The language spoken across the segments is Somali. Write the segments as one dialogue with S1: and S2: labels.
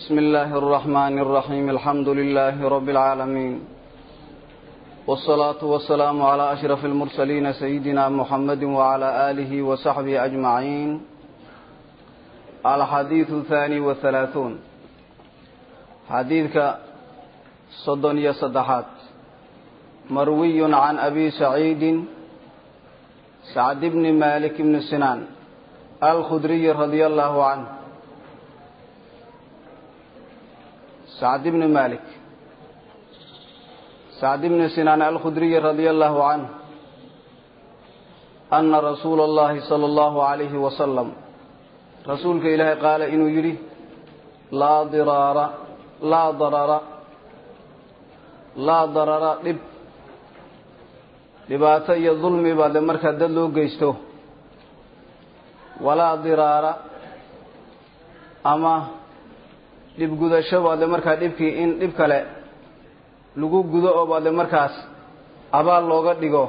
S1: بسم الله الرحمن الرحيم الحمد لله رب العالمين والصلاة والسلام على أشرف المرسلين سيدنا محمد وعلى آله وصحبه أجمعين الحديث الثاني والثلاثون حديثك صدنية صدحات مروي عن أبي سعيد سعد بن مالك بن سنان الخدري رضي الله عنه sacd ibni malik. Sacd ibni sinaan alkhudriyi radia allahu canh ana rasuula allahi sala allahu alayhi wasalam rasuulka ilaahay qaala inuu yidhi laa diraara laa darara laa darara dhib. Dhibaato iyo dulmiba de markaa dad loo geysto. Walaa diraara ama dhib gudasho baa de markaa dhibkii in dhib kale lagu gudo oo baa de markaas abaal looga dhigo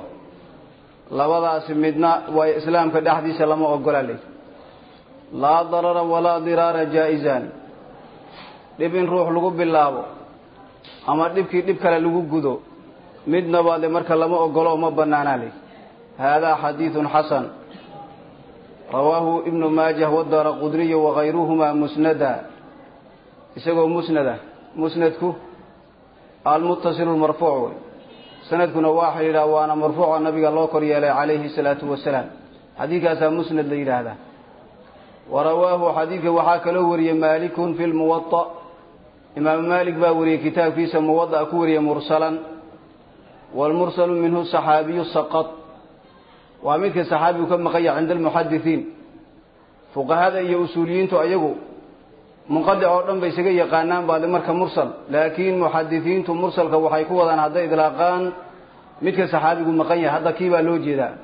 S1: labadaasi midna waayo islaamka dhexdiisa lama ogola ley laa darara walaa diraara jaa-izan dhib in ruux lagu bilaabo ama dhibkii dhib kale lagu gudo midnaba de marka lama ogolo oo ma banaanaa ley haadaa xadiidun xasan. Rawaahu ibnu maajah wadaara qudriy wakayruhumaa musnada isagoo musnada musnadku almuttasilu lmarfuuc wey sanadkuna waa xidhiidhaa waana marfuuca nabiga loo kor yeelay calayhi salaatu wasalaam. Xadiidkaasaa musnad la yidhaahdaa. Wa rawaahu xadiidka waxaa kaloo wariyey maalikun fi lmuwaa imaamu maalik baa wariyey kitaabkiisa muwada'a ku wariyey mursalan. Waalmursalu minhu saxaabiyu saqad waa midka saxaabigu ka maqanya cinda almuxadisiin fuqahada iyo usuuliyiintu ayagu munqadic oo dhan bay isaga yaqaanaan baade marka mursal. Laakiin muxadisiintu mursalka waxay ku wadaan hadday idlaaqaan midka saxaabigu maqan yahay hadda kii baa loo jeedaa.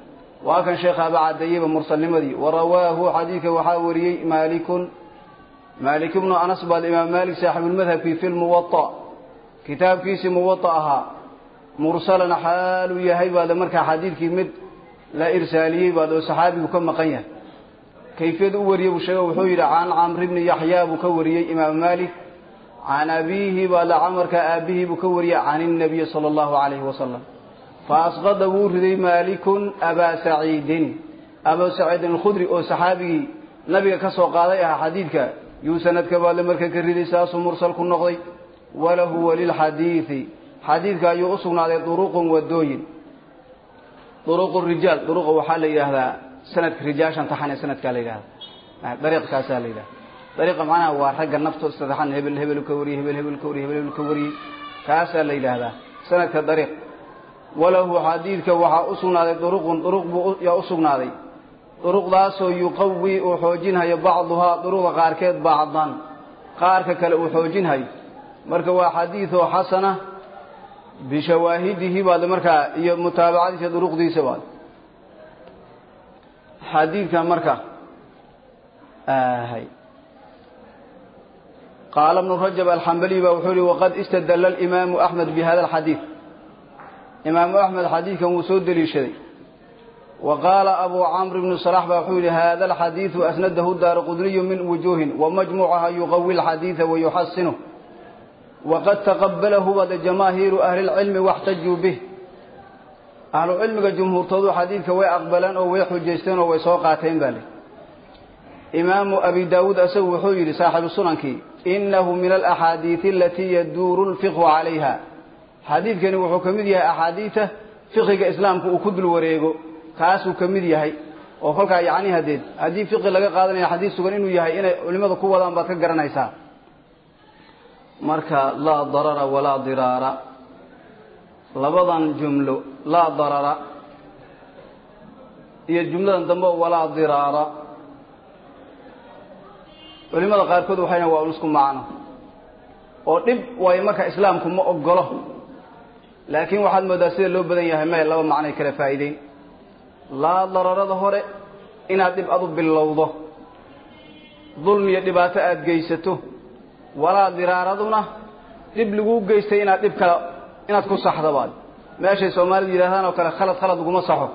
S1: Waa kan sheekhaaba caddeeyeyba mursalnimadii wa rawaahu xadiidka waxaa wariyey maalikun maalik ibnu anas baad imaam maalik saaxibulmadhabkii fi lmuwaa kitaabkiisii muwaa ahaa mursalan xaaluu yahay baade markaa xadiidkii mid la irsaaliyey baad oo saxaabigu ka maqan yahay kayfiyad u wariyey buu sheege wuxuu yidhi can camr bni yaxyaa buu ka wariyey imaam maalik. Can abiihi baada camarka aabihii buu ka wariyey can inabiyi sala allahu calayhi wasalam fa asqada wuu riday maalikun abaa saciidin. Abaa saciidin alkhudri oo saxaabigii nabiga ka soo qaaday ahaa xadiidka yuu sanadka baadle marka ka riday saasuu mursal ku noqday. Walahu walilxadiidi xadiidka ayuu u sugnaaday wadooyin. Duruqu rijaal duruqa waxaa la sanadka rijaashan taxan ee sanadkaa la yidhahda dariiqkaasaa la yidhahda dariiqa macnaha waa ragga naftooda saddexan hebel hebel ka wariyey hebel hebel ka wariyey hebel ka wariyey kaasaa la yidhaahdaa. Sanadka dariiq. Walahu xadiidka waxaa u sugnaaday duruqun duruq buu yaa u sugnaaday. Duruqdaasoo yuqawi uu xoojinhayo bacduhaa duruqda qaarkeed bacdan qaarka kale uu xoojinhayo. Marka waa xadiidoo xasana bishawaahidihi baad markaa iyo mutaabacadiisa duruqdiisa baad xadiidkan marka qaala bnu rajab alxambali ba wuxuu yihi waqad istadalla alimaamu axmed bi hada alxadiid. Imaamu axmed xadiidkan wuu soo deliishaday. Wa qaala abu camr bnu salax ba wuxuu yihi hada alxadiidu asnadahu daara qudniyu min wujuuhin wamajmuucaha yuqawi alxadiida wayuxasinuh waqad taqabalahu bada jamaahiiru ahli lcilmi waxtajuu bih ahlu cilmiga jumhuurtoodu xadiidka way aqbaleen oo way xujaysteen oo way soo qaateen baa li imaamu abi daawuud asagu wuxuu yidhi saaxibu sunankii inahu min alaxaadiidi alatii yaduuru lfiqhu calayha. Xadiidkani wuxuu ka mid yahay axaadiida fiqiga islaamka uu ku dul wareego kaasuu ka mid yahay. Oo kolkaa yacni hadeed haddii fiqi laga qaadanayo xadiid sugan inuu yahay inay culimmadu ku wadaan baad ka garanaysaa. Marka laa darara walaa diraara labadan jumlo laa darara. Iyo jumladan dambe walaa diraara. Culimada qaarkood waxay waa un isku macno. Oo dhib waayo marka islaamku ma ogolo laakiin waxaad moodaa sida loo badan yahay meel laba macnay kala faa'iideyn. Laa dararada hore inaad dhib adu bilowdo. Dulmi dhibaato aada geysato. Walaa diraaraduna dhib laguu geystay inaad dhib kale inaad ku saxdo baad. Meeshay soomaalidu yidhahdaan oo kale khalad khalad laguma saxo.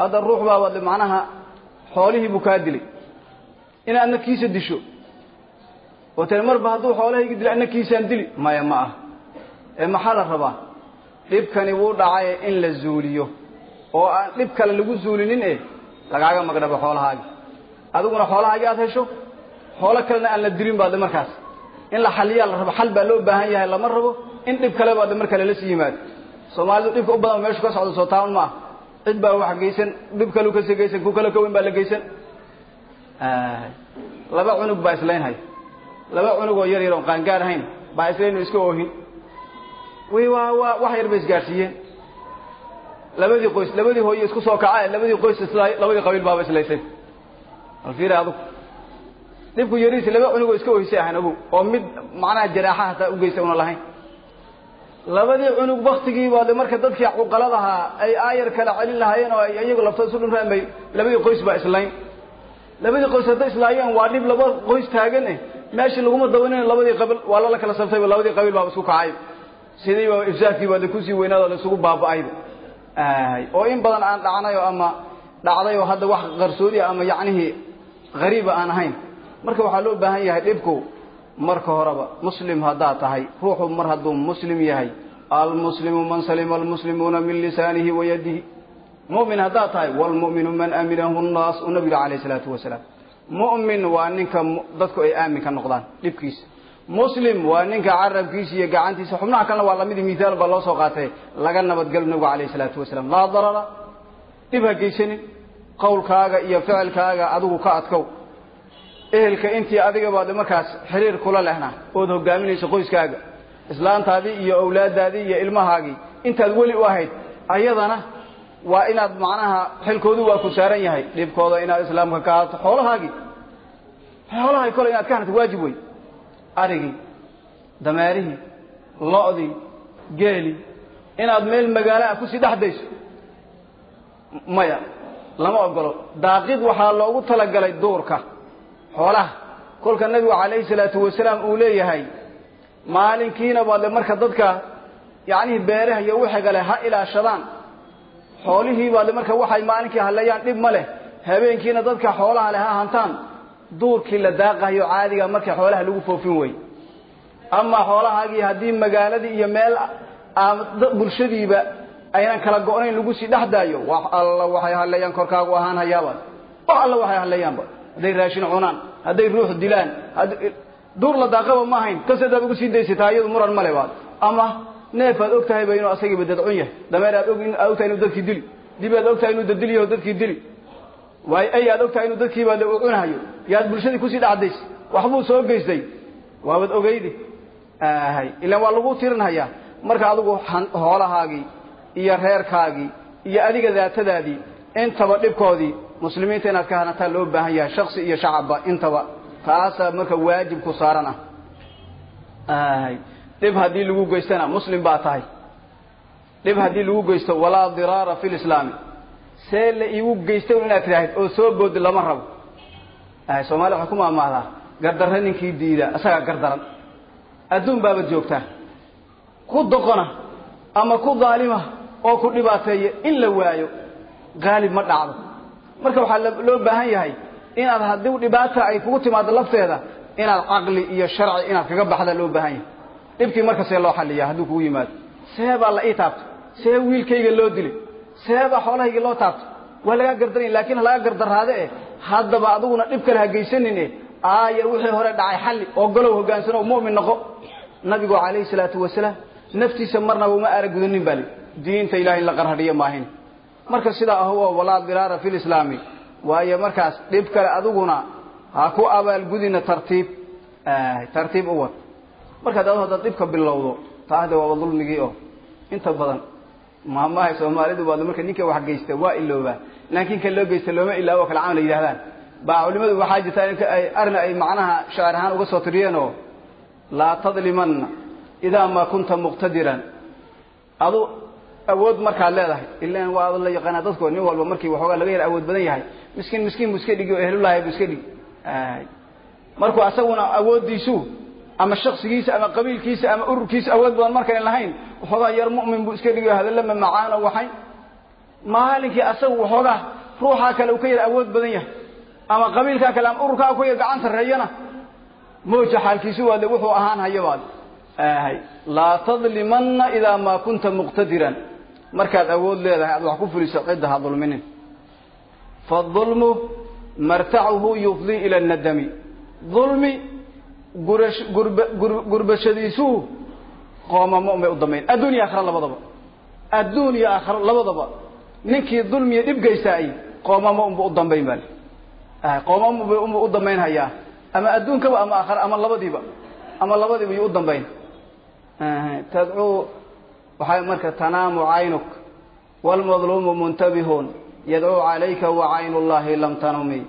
S1: Hadda ruux baa wad macnaha xoolihii buu kaa dilay. Inaadna kiisa disho. Oo marba hadduu xoolahaygi dila annakiisaan dili. Maya ma ah. Ee maxaa la rabaa? Dhibkani wuu dhacay in la zuuliyo. Oo aan dhib kale lagu zuulinin e lagaaga magdhabo xoolahaagi. Adiguna xoolahaagi aad hesho? Xoolo kalena aan la dilin baade markaas. In la xaliyaa la rabo xal baa loo baahan yahay lama rabo in dhib kale baade marka lala sii yimaado soomaalidu dhibka u badan meeshu ka socdo soo taaban maaha cid baa wax geysan dhib kalu kasi geysan ku kale ka weyn baa la geysan. Laba cunug baa islaynhay laba cunug oo yar yar oon qaangaar ahayn baa islaynu iska oohin. Wy waa waa wax yar bay isgaarsiiyeen. Labadii qoys labadii hooye isku soo kaca labadii qoys isla labadii qabiil baaba islaysay. Bal adug. Dhibku yariisi laba cunugoo iska ohisay ahayn ogow oo mid macnaha jaraaxa hataa ugeysa una lahayn labadii cunug baktigii baa de marka dadkii cuqaladahaa ay aayar kala celin lahaayeen oo ay iyagu laftooda isu dhinraan bay labadii qoys baa islayn. Labadii qoys hadday islaayeen waa dhib laba qoys taagan eh. Meeshii laguma dawanin labadii qabiil waa lala kala sabtayba labadii qabiil baaba isku kacay. Sidiiba ifsaadkii baa de ku sii weynaado la isugu baaba'ayba oo in badan aan dhacnayo ama dhacday oo hadda wax qarsoodiya ama yacnihii hariiba aan ahayn. Marka waxaa loo baahan yahay dhibku marka horeba muslim haddaad tahay ruuxu mar hadduu muslim yahay almuslimu man salima almuslimuuna min lisaanihi wa yadihi. Mu'min haddaad tahay waalmu'minu man aminahu nnaas u nabiga calayh isalaatu wasalaam mu'min waa ninka dadku ay aamin ka noqdaan dhibkiisa. Muslim waa ninka carabkiisa iyo gacantiisa xubnaha kalena waa lamidi mithaal baa loo soo qaatay laga nabadgalo nabigu calayh isalaatu wasalaam laa darara dhib ha geysanin qowlkaaga iyo ficilkaaga adigu ka adkow ehelka intii adiga baad markaas xiriir kula lehna ood hogaaminayso qoyskaaga islaantaadii iyo awlaadaadii iyo ilmahaagii intaad weli u ahayd ayadana waa inaad macnaha xilkoodu waa ku saaran yahay dhibkooda inaad islaamka ka haato xoolahaagii xoolahay kole inaad ka harto waajib wey arigii dameerihii lo-dii geeli inaad meel magaalaha ku sii dhex dayso maya lama ogolo daaqid waxaa loogu talagalay duurka xoolaha. Kolka nabigu calayhi salaatu wasalaam uu leeyahay maalinkiina baade marka dadka yacnihii beeraha iyo wixigale ha ilaashadaan. Xoolihii baade marka waxay maalinkii hadleeyaan dhib ma leh. Habeenkiina dadka xoolaha leh ha hantaan duurkii la daaqayo caadiga marka xoolaha lagu foofin wey ama xoolahaagii haddii magaaladii iyo meel bulshadiiba aynan kala go-nayn lagu sii dhex daayo wax alla waxay hadleeyaan korkaagu ahaan hayaaba wax alla waxay hadleeyaanba hadday raashin cunaan hadday ruux dilaan duur la daaqaba ma ahayn kasadaad ugu sii daysataa iyadu muran male baad ama neef aad og tahayba inuu asagiiba dadcun yahay dameer aad og tahay inuu dadkii dili dib aad og tahay inuu dadilyaho dadkii dili. Waayo ay aad og tahay inuu dadkiiba u cunahayo yaad bulshadii ku sii dhacdays waxbuu soo geystay. Waabad ogeydi hay ilaan waa lagu tirinhayaa marka adigu hoolahaagii iyo reerkaagii iyo adiga daatadaadii intaba dhibkoodii muslimiinta inaad ka hanataa loo baahan yahay shaksi iyo shacabba intaba taasaa marka waajib ku saaran ah dhib haddii lagu geystana muslim baa tahay. Dhib haddii lagu geysto walaa diraara fi lislaami see la iigu geystay inaad tidhaahid oo soo boodi lama rabo. Soomaaliya waxay ku maamaahdaa gardarre ninkii diida isagaa gardaran. Adduun baabad joogtaa. Ku doqona ama ku daalima oo ku dhibaateeya in la waayo qaalib ma dhacdo marka waxaa loo baahan yahay inaad haddii dhibaata ay kugu timaado lafteeda inaad caqli iyo sharci inaad kaga baxda loo baahan yahay. Dhibkii marka see loo xaliya hadduu kugu yimaado. See baa la ii taabto. See wiilkayga loo dilay see baa xoolahayga loo taabto. Waa lagaa gardaranya laakiin ha laga gardaraade eh. Haddaba adiguna dhib kale ha geysanin eh. Aayar wixii hore dhacay xalli oo galow hogaansano mu'min noqo. Nabigu calayhi salaatu wasalaam naftiisa marnaba uma aara gudanin baa li diinta ilahay in la qarhadhiyo maahin marka sidaa ah oo walaa diraara fi lislaami waayo markaas dhib kale adiguna ha ku abaalgudina tartiib tartiib u wad. Markaad adu haddaad dhibka bilowdo taahde waaba dulmigii oo inta badan maamahay soomaalidu baad marka ninka wax geysta waa iloobaa laakiin kan loo geysta looma ilaawo kala camal yidhahdaan baa culimadu waxaa jirtaa arrin ay macnaha shaacir ahaan uga soo tiriyeenoo laa tadlimanna idaa maa kunta muqtadiran. Adu awood markaad leedahay. Ilan waa la yaqaanaa dadko nin walba markii waxoogaa laga yar awood badan yahay. Miskiin miskiin bu iska dhigi oo ehlulahay bu iska dhigi markuu asaguna awooddiisu ama shaksigiisa ama qabiilkiisa ama ururkiisa awood badan markayn lahayn waxoogaa yar mu'min buu iska dhigi hadallama macaano waxay. Maalinkii asagu waxoogaa ruuxaa kale uu ka yar awood badan yahay ama qabiilkaa kale ama ururkaa ka yar gacan sarreeyana mooja xaalkiisu waade wuxuu ahaan hayo baad ahay laa tadlimanna idaa maa kunta muqtadiran markaad awood leedahay aad wax ku fuliso cidda ha dulminin. Faadulmu martacuhu yufdii ila nadami. Dulmi gurash gurba gur gurbashadiisuu qoomamo unbay u dambayn. Adduun aakhira labadaba. Adduun aakhira labadaba. Ninkii dulmiya dhib geystaay qoomamo unba u dambayn baa qoomamo unba u dambayn hayaa. Ama adduunkaba ama aakhira ama labadiiba. Ama labadiiba yuu u dambayn. Tadcuu waxay marka tanaamu caynuk waalmadluumu muntabihun yadcuu calayka wa caynu llahi lam tanumi.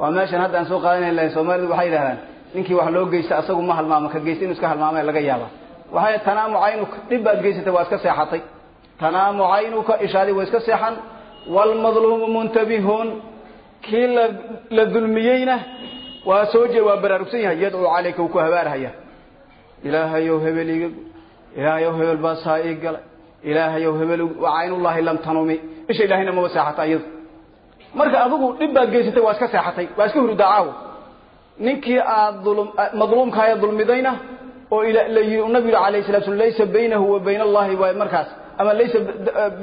S1: Waa meeshan hadda aan soo qaadanayn lahayn soomaalidu waxay yidhahdaan ninkii wax loo geysta asagu ma halmaamo ka geysta inu iska halmaamay laga yaaba. Waxay tanaamu caynuka dhib baad geysatay waa iska seexatay. Tanaamu caynuka ishaadii waa iska seexan waalmadluumu muntabihun kii la la dulmiyeyna waa soo waa baraarugsan yahay yadcuu calayka wuu ku habaarhaya ilaahayow hebel ilaahayow hebel baa saa ii galay. Ilaahayow hebel wa caynullahi lam tanumi. Isha ilaahayna maba seexata iyadu marka adigu dhib baad geysatay waa iska seexatay waa iska caawo ninkii aad madluumkaaya dulmidayna oo nabigu alayh salatu slam laysa baynahu wa bayna allahi waa markaas. Ama laysa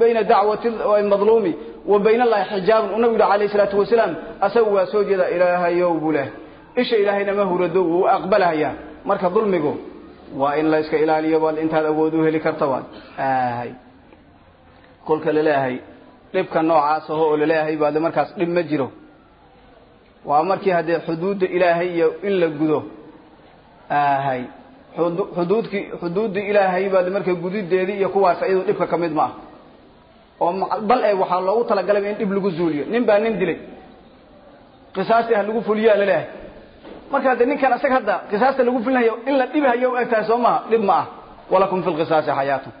S1: bayna dacwati madluumi wa bayna allahi xijaabun. Uu nabigu alayh salaatu wasalaam asagu waa soo jeeda ilaahayow buu leh. Isha ilaahayna ma hurado wuu aqbalahayaa marka dulmigu waa in la iska ilaaliyo bal intaad awood u heli karta ahay kolka la leeyahay dhibka noocaas aho oo la leeyahay baade markaas dhib ma jiro. Waa markii haddee xuduudda ilaahay iyo in la gudo. Ahay xuduudkii xuduudda ilaahay baade marka gudideedii iyo kuwaas iyadu dhibka ka mid ma ah oo bal e waxaa loogu talagalay in dhib lagu zuuliyo. Nin baa nin dilay. Qisaasti ha lagu fuliyaa la leeyahay marka de ninkan isaga hadda qisaasta lagu fulinayo in la dhibahayo u egtahay soo maha dhib ma ah walakum fi lqisaasi xayaatun.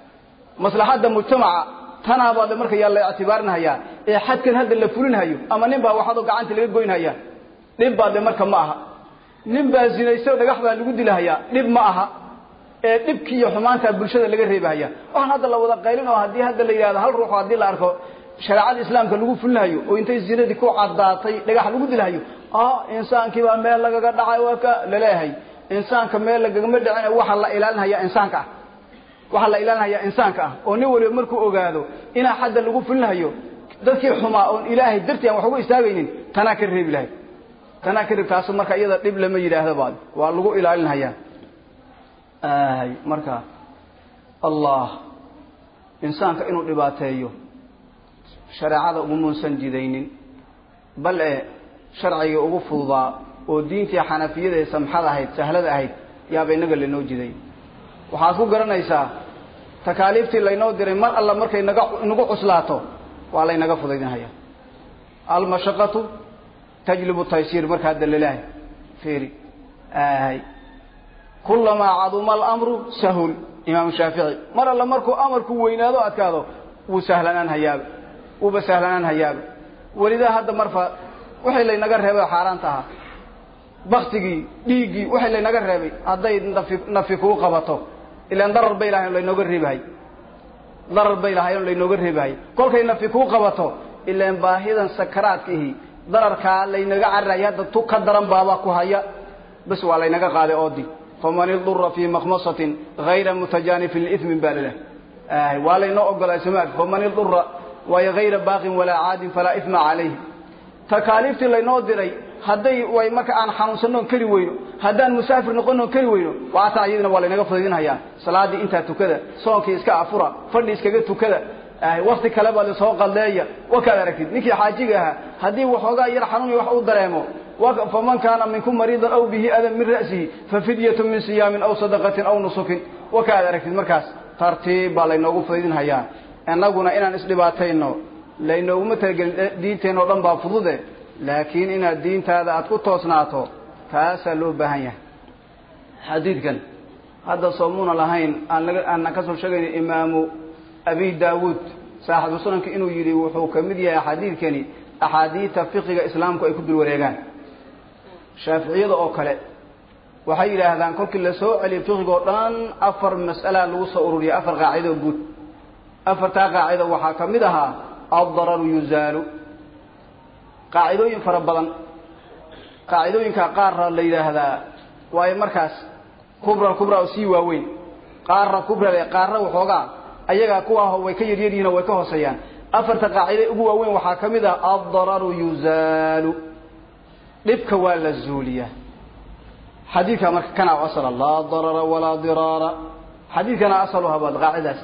S1: Maslaxadda mujtamaca tanaabaade marka yaa la ictibaarinhayaa ee xadkan hadda la fulinhayo ama nin baa waxaadoo gacanta laga goynhayaa dhib baa de marka ma aha. Nin baa zinaysto dhagax baa lagu dilahayaa dhib ma aha. Ee dhibkii iyo xumaantaa bulshada laga reebahaya waxaan hadda la wada qaylin oo haddii hadda la yidhahdo hal ruux haddii la arko shareecada islaamka lagu fulinayo oo intay zinadii ku caddaatay dhagax lagu dilhayo insaankii baa meel lagaga dhacay waa ka la leeyahay insaanka meel lagagama dhicin waxaa la ilaalinhayaa insaanka ah. Waxaa la ilaalinhayaa insaanka ah. Oo nin waliba markuu ogaado inaa xadda lagu fulinayo dadkii xumaa oon ilaahay dartii aan wax uga istaagaynin tanaa ka reebi lahay. Tanaa ka reeb taasu marka iyada dhib lama yidhaahdo baad. Waa lagu ilaalinhayaa. Marka allah insaanka inuu dhibaateeyo shareecada ugumuusan jidaynin. Bal e sharciga ugu fududaa oo diintii xanafiyada ee samxada ahayd sahlada ahayd yaaba inaga laynoo jiday. Waxaad ku garanaysaa takaaliiftii laynoo diray mar alla markay nagu cuslaato waa laynaga fudaydinhayaa almashaqatu tajlibu taysiir marka hadda lalehay fiiri ahay kulamaa caduma alamru sahul imaamu shaafici. Mar alla markuu amarku weynaado adkaado wuu sahlanaan hayaaba wuuba sahlanaan hayaaba welidaa hadda marfa waxay laynaga reebay xaaraanta ahaa baktigii dhiiggii waxay laynaga reebay. Hadday nafi nafi kuu qabato. Ilaan darar bay lahayn laynooga reebahay darar bay lahayn laynooga reebahay kolkay nafi kuu qabato ilaan baahidan sakaraadkiihi dararkaa laynaga carray hadda tu ka daran baabaa ku haya. Bas waa laynaga qaaday oodi. Faman idura fii makmasatin hayra mutajaanifin liithmin baa lilah waa laynoo ogolay samaag faman idura waayo hayra baaqin walaa caadin falaa ifma calayh takaaliiftii laynoo diray hadday way marka aan xanuunsanoon keli weyno haddaan musaafir noqonoon keli weyno waataa iyadina waa laynaga fudaydinhayaa salaadii intaa tukada soonkii iska afura fadhi iskaga tukada wakti kale baa la soo qaldeeya wakaad aragtid ninkii xaajiga ahaa haddii waxoogaa yar xanuun wax u dareemo faman kaana minkum mariidan aw bihi adan min ra'sihi fafidyatu min siyaamin aw sadaqatin aw nusukin. Wakaad aragtid markaas tartiib baa laynoogu fudaydinhayaa innaguna inaan isdhibaatayno laynooguma talagelin diinteenna o dhan baa fudude. Laakiin inaad diintaada aad ku toosnaato taasaa loo baahan yahay. Xadiidkan hadda soomuuna lahayn aan laga ka soo sheegayno imaamu abi daawuud saaxibu sunanka inuu yidhi wuxuu ka mid yahay xadiidkani axaadiidta fiqiga islaamku ay ku dul wareegaan shaaficiyada oo kale waxay yidhaahdaan kolkii la soo celiyo fiqiga oo dhan afar mas'alaa lagu soo ururiyay afar qaacido guud. Afartaa qaacido waxaa ka mid ahaa addararu yuzaalu. Qaacidooyin fara badan. Qaacidooyinka qaarra la yidhaahdaa waayo markaas kubra kubra oo sii waaweyn. Qaarna kubra qaarna waxoogaa ayagaa kuwaa way ka yaryar yihiin oo way ka hooseeyaan afarta qaacide ugu waaweyn waxaa ka mid ah addararu yuzaalu. Dhibka waa la zuuliyaa. Xadiidka marka kana asala laa darara walaa diraara. Xadiidkana asalu habaad qaacidaas.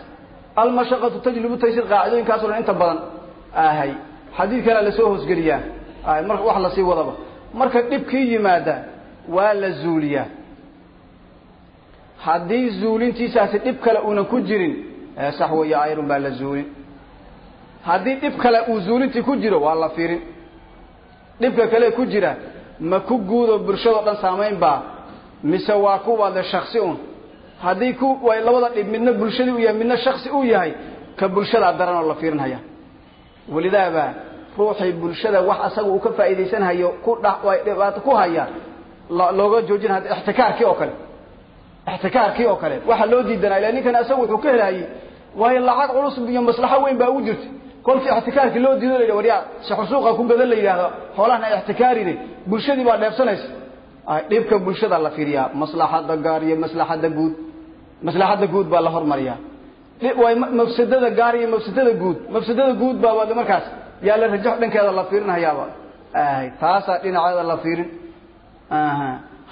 S1: Almashaqatu tajlibu taysir qaacidooyinkaasoo dhan inta badan ahay xadiidkana la soo hoosgeliyaa marka wax la sii wadaba. Marka dhibkii yimaada waa la zuuliyaa. Haddii zuulintiisaasi dhib kale uunan ku jirin sax weeye ayrun baa la zuulin. Haddii dhib kale uu zuulintii ku jiro waa la firin dhibka kale ku jira ma ku guudo bulshadao dhan saamayn baa mise waa kuwaade shaksi un haddii ku labada dhib midna bulshadii u yahay midna shaksi uu yahay ka bulshadaa daran oo la fiirinhaya welidaaba ruuxii bulshada wax asaga uu ka faa'iidaysanhayo ku dhibaato ku haya looga joojin hada ixtikaarkii oo kale. Ixtikaarkii oo kale. Waxa loo diidanaa ila ninkan asaga wuxuu ka helahayey waayo lacag culus iyo maslaxo weyn baa ugu jirta kolkii ixtikaarkii loo diido la yidhi waryaa sixusuuqa ku gadan la yidhaahdo xoolahana ixtikaarine bulshadii baa dheebsanaysa. Dhibka bulshada la fiiriyaa. Maslaxadda gaar iyo maslaxadda mafsadada gaar iyo mafsadada guud. Mafsadada guud baaba markaas yaa la rajax dhankeeda la fiirinhayaaba taasaa dhinaceeda la fiirin.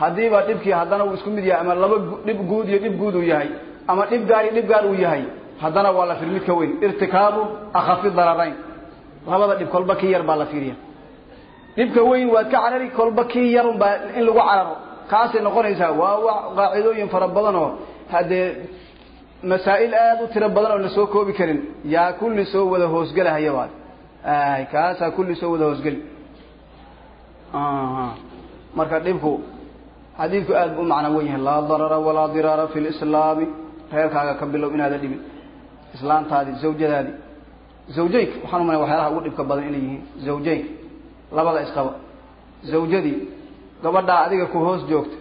S1: Haddiiba dhibkii haddana uu isku mid yahay ama laba dhib guud iyo dhib guud uu yahay ama dhib gaar iyo dhib gaar uu yahay haddana waa la fiir mid weyn. Irtikaabu akhafi dararayn. Labada dhib kolba kii yar baa la fiiriya. Dhibka weyn waad ka carari kolba kii yarun baa in lagu cararo. Kaasay noqonaysaa waa wa qaacidooyin fara badan oo haddee masaa'il aada u tiro badan oo la soo koobi karin yaa kulli soo wada hoosgelahaya baad kaasaa kulli soo wada hoosgeli marka dhibku xadiidku aad bu u macno wen yahay. Laa darara walaa diraara fi lislaami reerkaaga ka bilow inaada dhibin. Islaantaadii zawjadaadii zawjeynka waxaan umalaya waxyaalaha ugu dhibka badan inay yihiin. Zawjeynka labada isqaba zawjadii gabadhaa adiga ku hoos joogta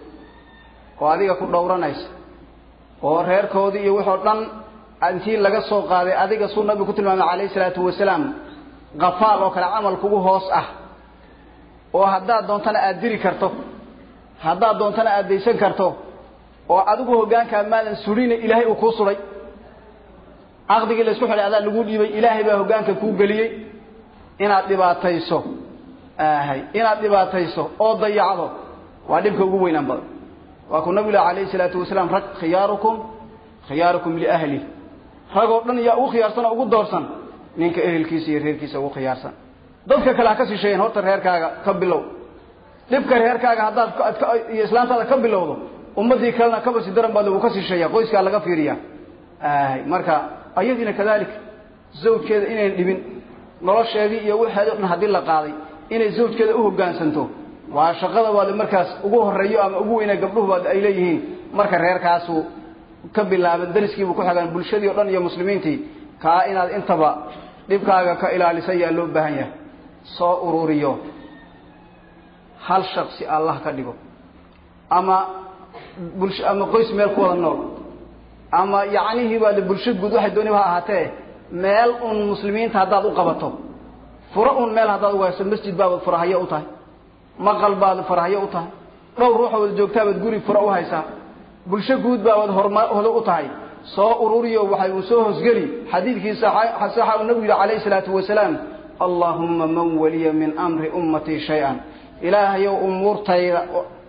S1: oo adiga ku dhowranaysa oo reerkoodii iyo wuxoo dhan intii laga soo qaaday adiga suu nabigu ku tilmaamay calayhi salaatu wasalaam kafaal oo kale camal kugu hoos ah. Oo haddaad doontana aada diri karto haddaad doontana aada daysan karto oo adigu hoggaankaa maadan sudhina ilaahay uu kuu sudhay caqdigii laysku xidhay adaa lagu dhiibay ilaahay baa hoggaanka kuu geliyey. Inaad dhibaatayso inaad dhibaatayso oo dayacdo waa dhibka ugu weynaan badan waa kuu nabigu lah alayhi salaatu wasalaam rag khiyaarukum khiyaarukum liahlih ragoo dhan yaa ugu khiyaarsan oo ugu doorsan. Ninka ehelkiisa iyo reerkiisa ugu khiyaarsan. Dadka kale ha ka sisheeyeen horta reerkaaga ka bilow. Dhibka reerkaaga haddaad iyo islaantaada ka bilowdo ummadii kalena kaba si daran baad uu ka sisheeya qoyskaa laga fiiriya marka ayadiina kadalik zawjkeeda inayn dhibin nolosheedii iyo waxeedi o dhan haddii la qaaday inay zawjkeeda u hoggaansanto waa shaqada baad markaas ugu horeeyo ama ugu weyna gabdhuhubaad ay leeyihiin marka reerkaasu ka bilaaban dariskiibu ku xigaan bulshadii o dhan iyo muslimiintii kaa inaad intaba dhibkaaga ka ilaalisa yaa loo baahan yahay. Soo ururiyo. Hal shaksi allah ka dhigo. Ama ama qoys meel ku wada nool. Ama yacnihii baad bulsho guud waxay dooniba ha ahaatee meel un muslimiinta haddaad u qabato. Furo un meel haddaad ugu hayso masjid baabaad furahayo u tahay maqal baad furahayo u tahay. Dhowr ruuxa wada joogtaabaad guri fura u haysaa. Bulsho guud baabaad hormahdo u tahay. Soo ururiyo waxay uu soo hosgeli. Xadiidkii saxa uu nabigu yihi calayhi salaatu wasalaam allahuma man waliya min amri ummatii shay-an. Ilaahayow umuurtayda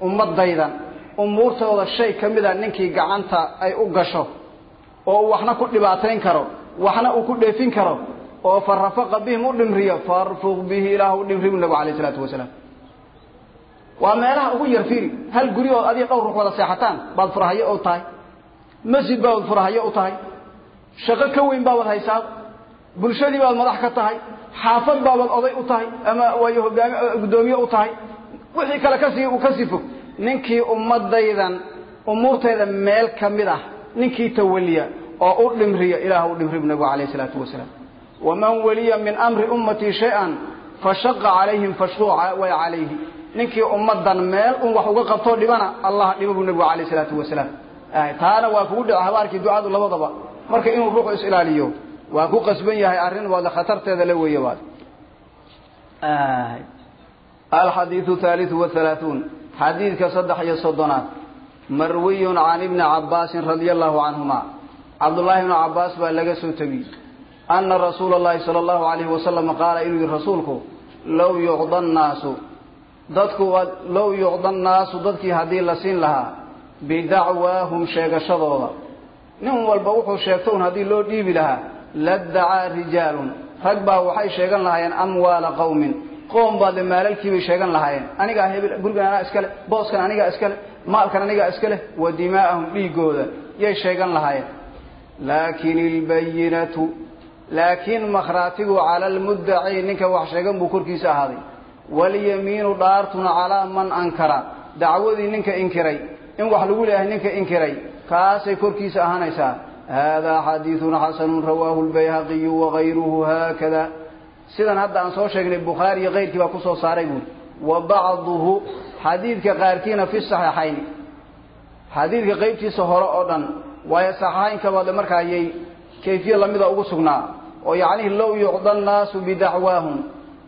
S1: ummadaydan umuurtooda shay ka mida ninkii gacanta ay u gasho oo waxna ku dhibaatayn karo waxna uu ku dheefin karo oo fa rafaqa bihim u dhimriyo farfuq bihi ilaah u dhimri bu nabigu alayh isalaatu wasalaam waa meelaha ugu yar fiiri. Hal guri oo adiga dhowr ruux wada seexataan baad furahayo u tahay. Masjid baad furahayo u tahay. Shaqo ka weyn baabad haysaa bulshadii baad madax ka tahay. Xaafad baabad oday u tahay ama way hogaami u tahay. Wixii kale ka sii uu ka sii fog. Ninkii ummadaydan umuurtayda meel ka mid ah ninkii tawaliya oo u dhimriya ilaah u dhimri bu nabigu alayh isalaatu wasalaam. Waman waliya min amri ummatii shay-an fashaqa calayhim fashquuca way calayhi ninkii ummadan meel un wax uga qabtoo dhibana allah dhibo buu nabigu alayh isalaatu wasalaam taana waa kugu dhici habaarkii ducadu labadaba. Marka inuu ruuxu is ilaaliyo waa ku qasban yahay arrin waada khatarteeda la weeye waad. Alxadiidu thaalithu wathalaathuun xadiidka saddex iyo soddonaad. Marwiyun can ibni cabbaasin radia allahu canhuma. Cabdullaahi ibnu cabbaas baa laga soo tegiyey ana rasuula allahi sala allahu calayhi wasalam qaala inuu yihi rasuulku low yucda nnaasu dadku low yucda nnaasu dadkii haddii la siin lahaa bidacwaahum sheegashadooda. Nin walba wuxuu sheegto un haddii loo dhiibi lahaa laddacaa rijaalun. Rag baa waxay sheegan lahaayeen amwaala qowmin qoom baad le maalalkiibay sheegan lahaayeen. Anigaa hebel gurigan anaa iskale booskan anigaa iskale maalkan anigaa iska leh wa dimaa'ahum dhiigooda yay sheegan lahaayeen. Laakin ilbayinatu laakiin makhraatigu cala almuddaci ninka wax sheegan buu korkiisa ahaaday walyamiinu dhaartuna calaa man ankara. Dacwadii ninka inkiray in wax lagu leeyahay ninka inkiray kaasay korkiisa ahaanaysaa. Haadaa xadiidun xasanun rawaahu lbayhaqiyu wagayruhu haakada. Sidan hadda aan soo sheegnay bukhaari iyo kayrkii baa ku soo saaray buuri wa bacduhu xadiidka qaarkiina fi saxiixayni xadiidka qaybtiisa hore oo dhan waayo saxiixaynkabaade markaa ayay kayfiye lamida ugu sugnaa. Oo yacnihi low yucda nnaasu bidacwaahum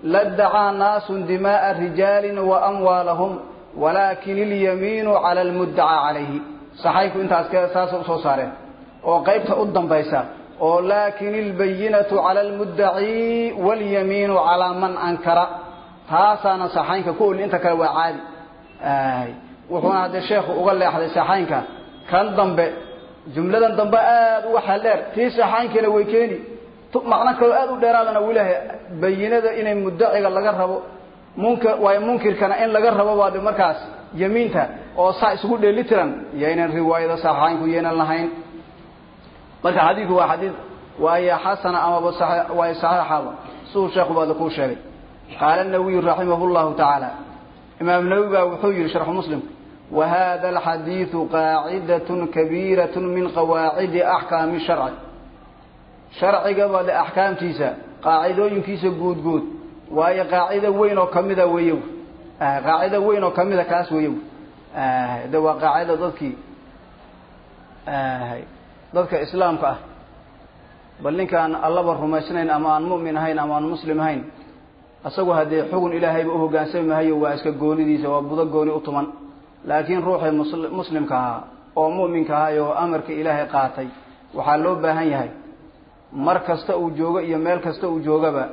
S1: laddacaa naasun dimaaa rijaalin wa amwaalahum walaakin ilyamiinu cala almuddacaa calayhi saxaynku intaas saasa u soo saareen oo qaybta u dambaysa oo laakin ilbayinatu cala almuddaci walyamiinu calaa man ankara taasaana saxaynka ku olin inta kale waa caadi wuxuuna haddee sheekhu uga leexday saxaynka kan dambe jumladan dambe aada uga xeeldheer tii saxaynkiina way keeni macno kaloo aada u dheeraadana wuu leehay bayinada inay muddaciga laga rabo munka waayo munkirkana in laga rabo baade markaas yamiinta oo saa isugu dheeli tiran yaynan riwaayada saxaynku yaynan lahayn. Marka xadiidku waa xadiid waayo xasana amaba waayo saxiixaba siduu sheekhu baada kuu sheegay. Qaala nawiyu raximahu llahu tacaala imaam nawowi baa wuxuu yihi sharxu muslimka wa hada alxadiidu qaacidatun kabiirat min qawaacidi axkaami sharci sharciga baade axkaamtiisa qaacidooyinkiisa guud guud waayo qaacida weyn oo kamida weeyow. Qaacida weyn oo kamida kaas weeyow. De waa qaacida dadkii dadka islaamka ah. Bal ninkaan allaba rumaysnayn ama aan mu'min ahayn ama aan muslim ahayn isagu haddee xugun ilaahayba u hoggaansami mahayo waa iska goonidiisa waa budo gooni u tuman. Laakiin ruuxii muslimka ahaa oo mu'minka ahay oo amarka ilaahay qaatay waxaa loo baahan yahay mar kasta uu joogo iyo meel kasta uu joogaba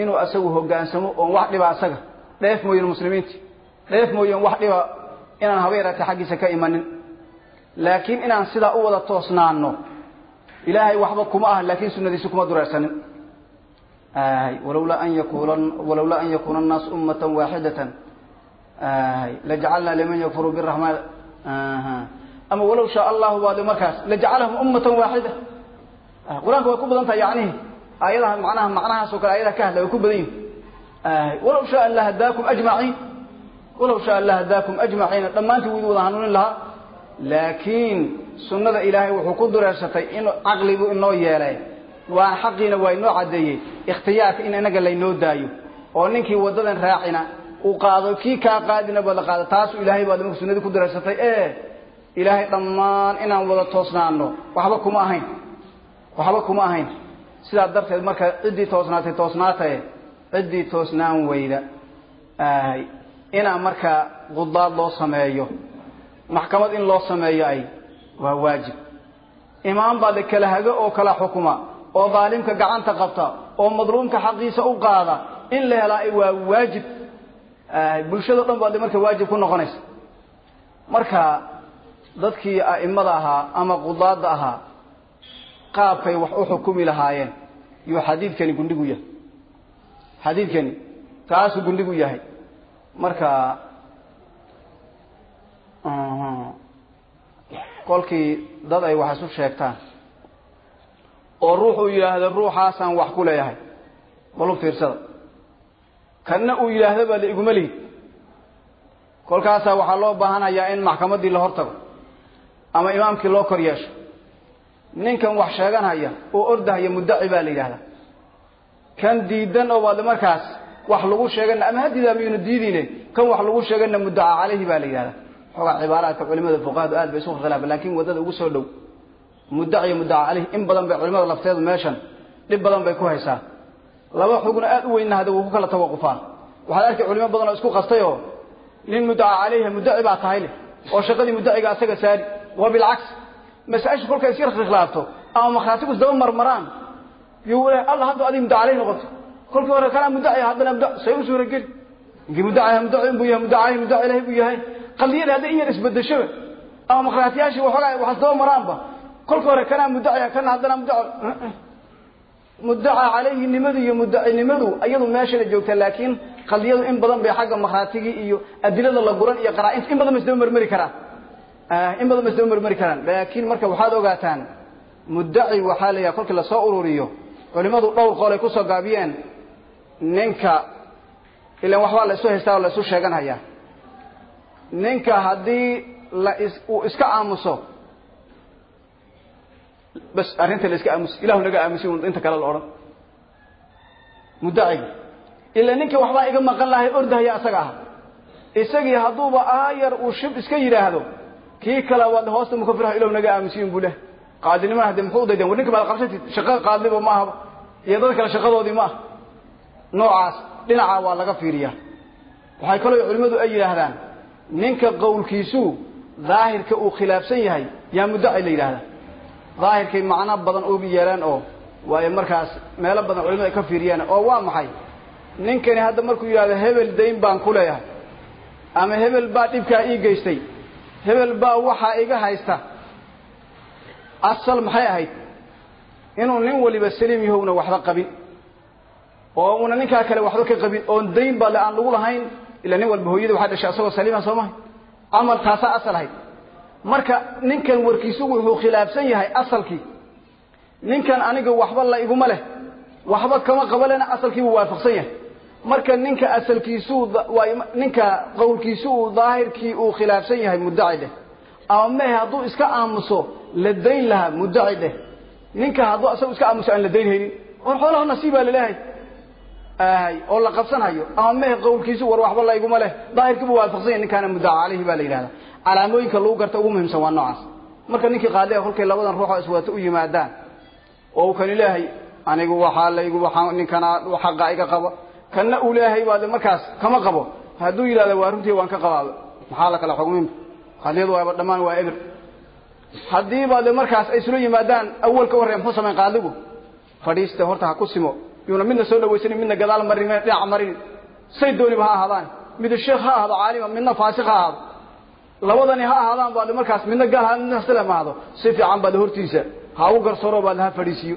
S1: inuu asagu hoggaansamo oon wax dhiba asaga. Dheef mooyeen muslimiinta dheef mooyeen wax dhiba inaan habeerata xaggiisa ka imanin. Laakiin inaan sidaa u wada toosnaano ilaahay waxba kuma ah laakiin sunadiisi kuma dureersanin. Walowlaa an yakuna annaasu ummatan waaxidatan. Lajacalnaa liman yakfuru biraxmaan ama walow shaa allahu baade markaas lajacalahum ummatan waaxida qur'aanka way ku badan tahay yacnihi aayadaha macnaha macnahaasoo kale ayadaha ka hadla way ku badan yihiin walow shaa lahadaakum ajmaciin walow shaa lahadaakum ajmaciina dhammaantii wuu wada hanuunin lahaa. Laakiin sunnada ilaahay wuxuu ku dureersatay in caqligu inoo yeelay. Waan xaqiina waa inoo caddeeyey. Ikhtiyaarka in inaga laynoo daayo oo ninkii waddadan raacina uu qaado kii kaa qaadina baad la qaado taasuu ilaahay baad marka sunnadii ku dureersatay ee ilaahay dhammaan inaan wada toosnaano waxba kuma ahayn waxba kuma ahayn. Sidaa darteed marka ciddii toosnaatay toosnaatae ciddii toosnaan weyda inaa markaa qudaad loo sameeyo maxkamad in loo sameeyo ay waa waajib. Imaam baa de kala hago oo kala xukuma oo daalimka gacanta qabta oo madluumka xaqiisa u qaada in la helaa waa waajib. Bulshado dhan baa marka waajib ku noqonaysa. Marka dadkii a'imada ahaa ama qudaada ahaa qaabkay wax u xukumi lahaayeen. Yuu xadiidkani gundhigu yahay. Xadiidkani kaasuu gundhigu yahay. Marka kolkii dad ay wax isu sheegtaan. Oo ruux uu yidhaahdo ruuxaasaan wax ku leeyahay. Balu fiirsada. Kanna uu yidhaahdo baa la iguma lihid kolkaasaa waxaa loo baahanayaa in maxkamaddii la hortago. Ama imaamkii loo kor yeesho ninkan wax sheeganhaya oo ordahaya muddaci baa la yidhahdaa. Kan diidan oo baad markaas wax lagu sheegana ama hadidaa maynu diidine kan wax lagu sheegana muddaca calayhi baa la yidhahdaa. Xoogaa cibaaraadka culimada fuqahadu aad bay isu khilaafeen laakiin waddada ugu soo dhow muddaci iyo muddaca calayhi in badan bay culimada lafteedu meeshan dhib badan bay ku haysaa. Laba xugna aad u weynna hada wuu ku kala tawaqufaan waxaad arkay culimo badan oo isku qastay oo nin muddaca calayhi muddaci baa tahay leh oo shaqadii muddaciga asaga saari waa bilcaks masaa-isha kolkay iska khilaafto ama markhaatigu isdaba marmaraan le alla hadda adiga muddo caley noqoto. Kolkii hore kanaa muddaci haddana mudda say u suurageli ninkii muddaci muddaci buu yahay mudda caleyh muddaci ilahi buu yahay. Qadiyada hadday in yar isbedeshoba ama markhaatiyaashii waxoogaa wax isdaba maraanba. Kolka hore kanaa muddaciya kana haddana muddac muddaca caleyhinimadu iyo muddacinimadu iyadu meeshana joogta laakiin qadiyadu in badan bay xagga markhaatigii iyo adilada la guran iyo qaraa-inta in badan ba isdaba marmari karaan in badan ba isdaba marmari karaan. Laakiin marka waxaad ogaataan muddaci waxaa la yahay kolkii la soo ururiyo culimadu dhowr qolay ku soo gaabiyeen ninka ilan waxbaa la isu haystaa oo la isu sheeganhayaa ninka haddii la is uu iska aamuso bas arrinta la iska aamusi ilahu naga aamusi un inta kale la odhan. Muddacigi ila ninkii waxbaa iga maqan lahay ordahaya asaga ah. Isagii hadduuba aayar uu shib iska yidhaahdo kii kale waad hoosta mukafirha ilahu naga aamusiyin buu leh. Qaadinimana hadde muxuu udayden war ninka maad qabsatid shaqa qaadniba ma ahaba iyo dad kale shaqadoodii ma ah. Noocaas dhinaca waa laga fiiriyaa. Waxay kaloo culimmadu ay yidhaahdaan ninka qowlkiisu daahirka uu khilaafsan yahay yaa muddaci la yidhahdaa daahirkay macno badan uga yeelaan oo waayo markaas meelo badan culimadu ay ka fiiriyaan oo waa maxay? Ninkani hadda markuu yidhahdo hebel dayn baan ku leeyahay. Ama hebel baa dhibkaa ii geystay hebel baa waxaa iga haysta. Asal maxay ahayd? Inuu nin waliba saliim yahowna waxba qabin. Oo una ninkaa kale waxba ka qabin oon dayn ba le aan lagu lahayn ila nin walba hooyada waxaa dhashay asagoo saliima soo mahay. Camal taasaa asal ahayd. Marka ninkan warkiisu wuxuu khilaafsan yahay asalkii. Ninkan aniga waxba la iguma leh waxba kama qaba lena asalkiibuu waafaqsan yahay marka ninka asalkiisuu ninka qowlkiisu uu daahirkii uu khilaafsan yahay muddaci dheh. Ama mehe hadduu iska aamuso la dayn lahaa muddaci dheh. Ninka hadduu asagu iska aamuso aan la dayn haynin or xoolaha nasiibaa laleehay ahay oo la qabsanhayo ama mehe qowlkiisu war waxba la iguma leh. Daahirkiibu waafaqsan yahay ninkaana muddaca caleyhi baa la yidhahdaa. Calaamooyinka lagu garta ugu muhiimsan waa noocaas. Marka ninkii qaadiga kolkay labadan ruuxoo iswata u yimaadaan oo uu kani leeyahay anigu waxaa laygu waxaa ninkana xaqa iga qaba kanna uu leeyahay baade markaas kama qabo. Hadduu yidhahdo waa runtii waan ka qabaaba maxaa la kala xugminba qaadiyadu waaba dhammaan waa eber. Haddii baade markaas ay isula yimaadaan awal ka muxuu samayn qaadigu? Fadhiiste horta ha ku simo. Yuuna midna soo dhawaysanin midna gadaal marin dhinac marin say dooniba ha ahaadaan. Mid sheekh ha ahaado caalima midna faasiq ha ahaado. Labadani ha ahaadaan baad markaas midna gaal ha midna salama ahaado si fiican baad hortiisa. Ha u garsoro baad ha fadhiisiyo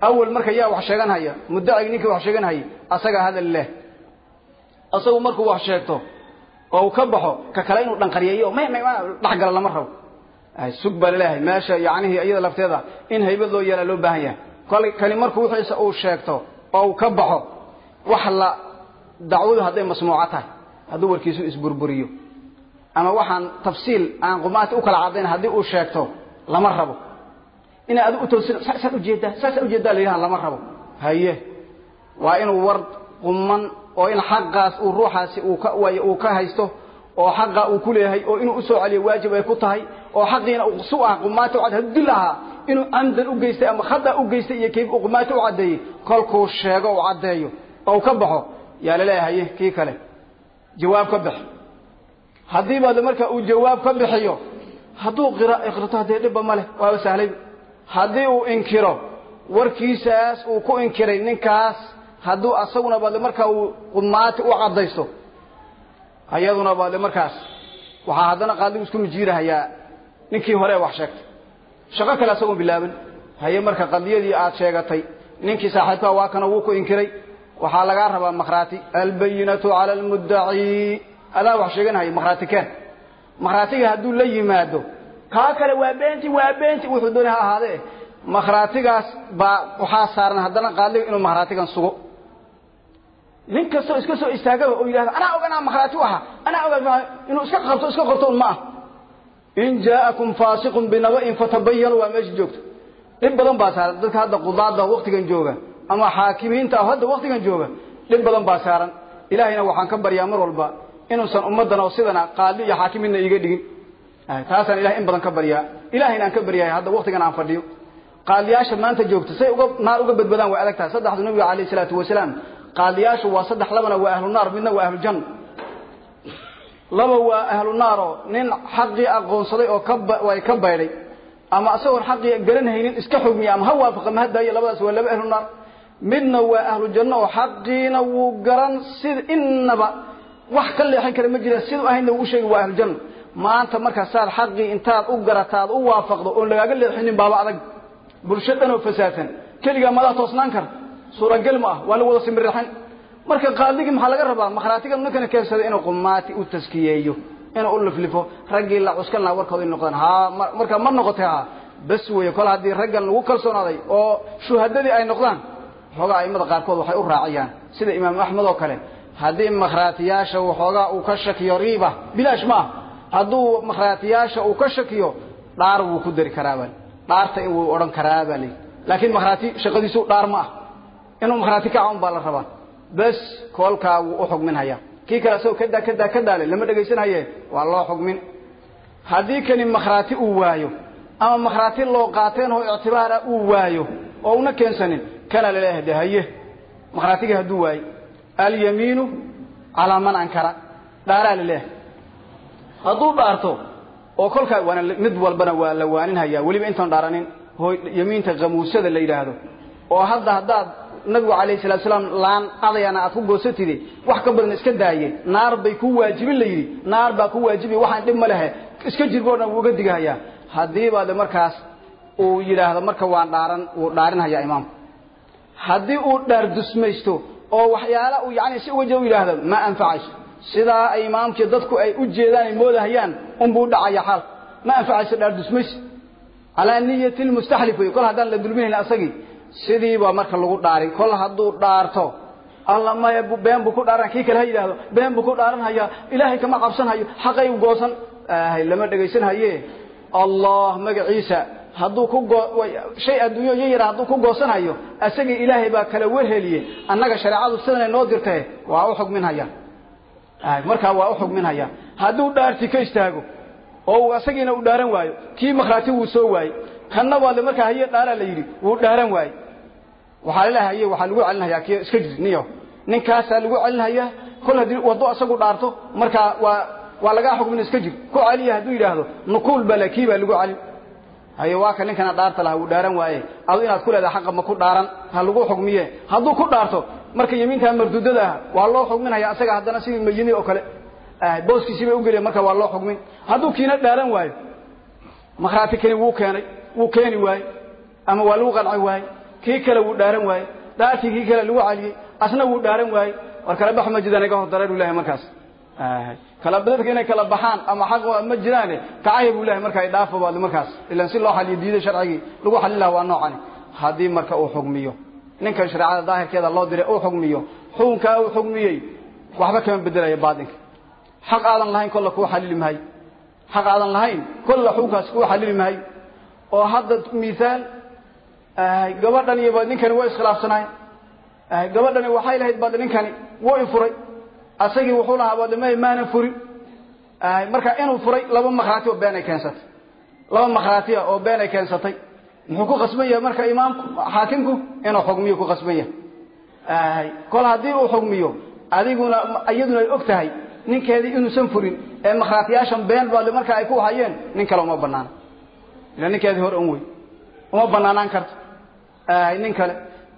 S1: awal marka yaa wax sheegan haya muddacigi ninkii wax sheegan hayay asaga hadal leh. Asagu markuu wax sheegto oo uu ka baxo ka kale inuu dhanqariyeeyo dhexgala lama rabo. Sug baa la leeyahay meesha yacnihii iyada lafteeda in haybad loo yeelaa loo baahan yahay. Kani markuu wixiisa uu sheegto oo uu ka baxo wax la dacwadu hadday masmuuco tahay hadduu warkiisu isburburiyo. Ama waxaan tafsiil aan qumaati u kala caddayn haddii uu sheegto lama rabo inay adu u toosin saasaan u jeedaa saasaan u jeedaa la yidhaha lama rabo. Haye waa inuu war quman oo in xaqaas uu ruuxaasi uu ka way uu ka haysto oo xaqa uu ku leeyahay oo inuu u soo celiyo waajib ay ku tahay oo xaqiina uu su ah qumaati u cad hadduu dil ahaa inuu camdan u geystay ama khada u geystay iyo kayf uu qumaati u caddeeyey kolkuu sheego uu caddeeyo oo ka baxo. Yaa la leeyahay kii kale. Jawaab ka bix haddii baad marka uu jawaab ka bixiyo hadduu qira iqrito haddee dhibba ma leh waaba sahlay haddii uu inkiro warkiisaas uu ku inkiray ninkaas hadduu asaguna baad marka uu qumaati u caddaysto ayaduna baad markaas waxaa haddana qaadigu isku mijiirahayaa ninkii hore wax sheegtay. Shaqo kale asagoon bilaaban haye marka qadiyadii aad sheegatay ninkii saaxiibkaa waa kana wuu ku inkiray. Waxaa lagaa rabaa makhraati albayinatu cala almuddaci adaa wax sheeganhaya makhraati keen. Makhraatiga hadduu la yimaado kaa kale waa beenti waa beenti. Wuxuu doonay ha ahaadee makhraatigaas baa waxaa saaran haddana qaadiga inuu makhraatigan sugo. Nin kastoo iska soo istaagaba oo yidhahda anaa oganaa makhraati waxa anaa ogaa inuu iska qabto iska qorto un ma ah. In jaa'akum faasiqun binaba'in fatabayanu waa meesha joogto dhib badan baa saaran dadka hadda qudaada waktigan jooga ama xaakimiinta ah hadda waktigan jooga dhib badan baa saaran. Ilaahayna waxaan ka baryaa mar walba inuusan ummaddan oo sidana qaadi iyo xaakimidna iiga dhigin taasaan ilahay in badan ka baryaa. Ilahayna aan ka baryahay hadda waktigan aan fadhiyo. Qaadiyaasha maanta joogta say uga naar uga badbadaan way adag tahay. Saddexdu nabiga calayh isalaatu wasalaam qaadiyaashu waa saddex labana waa ahlu naar midna waa ahlu janna laba waa ahlu naaro nin xaqii aqoonsaday oo way ka baydhay. Ama isagoon xaqii garanhaynin iska xugmiya ama ha waafaqa ma hadaayo labadaas waa laba ahlu naar midna waa ahlu janno oo xaqiina wuu garan sida innaba wax ka leexin kara ma jira siduu ahaydna wuu u sheegi waa ahlu janno maanta markaa saad xaqii intaad u garataad u waafaqdo oon lagaaga leexinin baaba adag. Bulsho dhan oo fasaadsan keligaa madaa toosnaan kara suuragal ma ah. Waa la wada simirixin marka qaadigii maxaa laga rabaa? Makhraatiga ninkana keensaday inuu qumaati u taskiyeeyo inuu u liflifo raggii la cuskan lahaa warkooda in noqdaan. Ha marka ma noqotay ha bas weeye kol haddii raggan lagu kalsoonaaday oo shuhadadii ay noqdaan waxoogaa aimada qaarkood waxay u raaciyaan sida imaam axmed oo kale haddii makhraatiyaasha waxoogaa uu ka shakiyo riiba bilaash ma ah hadduu makhraatiyaasha uu ka shakiyo dhaar wuu ku dari karaabal dhaarta wuu odhan karaabal laakiin makhraati shaqadiisu dhaar ma ah. Inuu makhraati kaca un baa la rabaa. Bes koolkaa wuu u xugminhayaa kii kale asagoo kadaa kadaa ka daale lama dhegaysanhaye waa loo xugmin. Haddii kani makhraati uu waayo ama makhraati loo qaateen oo ictibaara uu waayo oo una keensanin kana la leeyahay de haye. Makhraatiga hadduu waayo alyamiinu calaa man ankara. Dhaaraa la leeyahay hadduu dhaarto oo kolkaa mid walbana waa la waaninhayaa weliba intaan dhaaranin yamiinta kamuusada la yidhaahdo. Oo hadda haddaad nabigu calayhi salatu salaam laan adayana aad ku goosatide wax ka badan iska daaye. Naar bay ku waajibin la yidhi naar baa ku waajibi waxaan dhib ma lehe iska jirbo dhan wuu uga digahayaa. Haddiiba de markaas uu yidhaahdo marka waan dhaaran wuu dhaarinhayaa imaamku haddii uu dhaar oo waxyaala uu yani si uga jee u yidhaahdo ma anfacayso sidaa imaamkii dadku ay u jeedaan ay moodahayaan unbuu dhacaya xaal. Ma anfacayso dhaar dusmaysi calaa niyati lmustaxlif kol haddaan la dulminayn asagii sidiibaa marka lagu dhaarin kol hadduu dhaarto alla maya been buu ku dhaaran kii kale ha yidhaahdo been buu ku dhaaranhayaa ilaahay kama qabsanhayo xaqay goosan. Lama dhegaysanhaye allah magaciisa hadduu ku shay adduunyo yo yara hadduu ku goosanhayo asagii ilaahay baa kala werheliye annaga shareecadu sidanay noo dirtee waa u xugminhaya markaa waa u xugminhaya hadduu dhaarti ka istaago oo uu asagiina u dhaaran waayo kii makhraati wuu soo waayey. Kanna waade markaa haye dhaaraa la yidhi wuu dhaaran waaye waxaa laleehay haye waxaa lagu celinhayaa ki iska jir niyo ninkaasaa lagu celinhayaa kol haddii waddo asagu dhaarto markaa waa waa lagaa xukmin iska jir ku celiya hadduu yidhaahdo nukuul bale kii baa lagu celin. Haye waa ka ninkana dhaarta lahaa wuu dhaaran waaye adu inaad ku leedahay xaqa ma ku dhaaran ha lagu xugmiye hadduu ku dhaarto marka yamiintaa marduudada ah waa loo xugminaya asaga haddana sidii mayini oo kale. Booskiisii bay ugeliya marka waa loo xugmin. Hadduu kiina dhaaran waayo makhraati kani wuu keenay wuu keeni waaye ama waa lagu qanci waaye kii kale wuu dhaaran waaye dhaartii kii kale lagu celiyey asna wuu dhaaran waaye. War kala bax ma jiraan iga hor dareeru ilahay markaas. Kala dadka inay kala baxaan ama xaq ma jiraane kacaya buu ilahay marka ay dhaafo baad markaas. Ilaan si loo xaliyo diiday sharcigii lagu xalin lahaa waa noocani haddii marka uu xugmiyo ninkan shareecada daahirkeeda loo diray uu xugmiyo. Xukunkaa uu xugmiyey waxba kama bedelaya baatinka xaq aadan lahayn kolla kuu xalili maayo xaq aadan lahayn kolla xukunkaas kuu xalili maayo oo hadda miaal gabadhan iyo baad ninkani waa iskhilaafsanaay gabadhani waxay lahayd baad ninkani wuu furay. Asagii wuxuu lahaa baad ma maanan furin marka inuu furay laba makhraati oo been ay keensatay. Laba makhraati oo been ay keensatay muxuu ku qasban yahay marka imaamku xaakimku inuu xugmiyo ku qasban yahay. Kol haddii uu xugmiyo adiguna iyaduna ay og tahay ninkeedii inuusan furin ee makhraatiyaashan been baad marka ay ku hayeen nin kale uma banaana ila ninkeedii hore un wey uma banaanaan karto. Nin kale.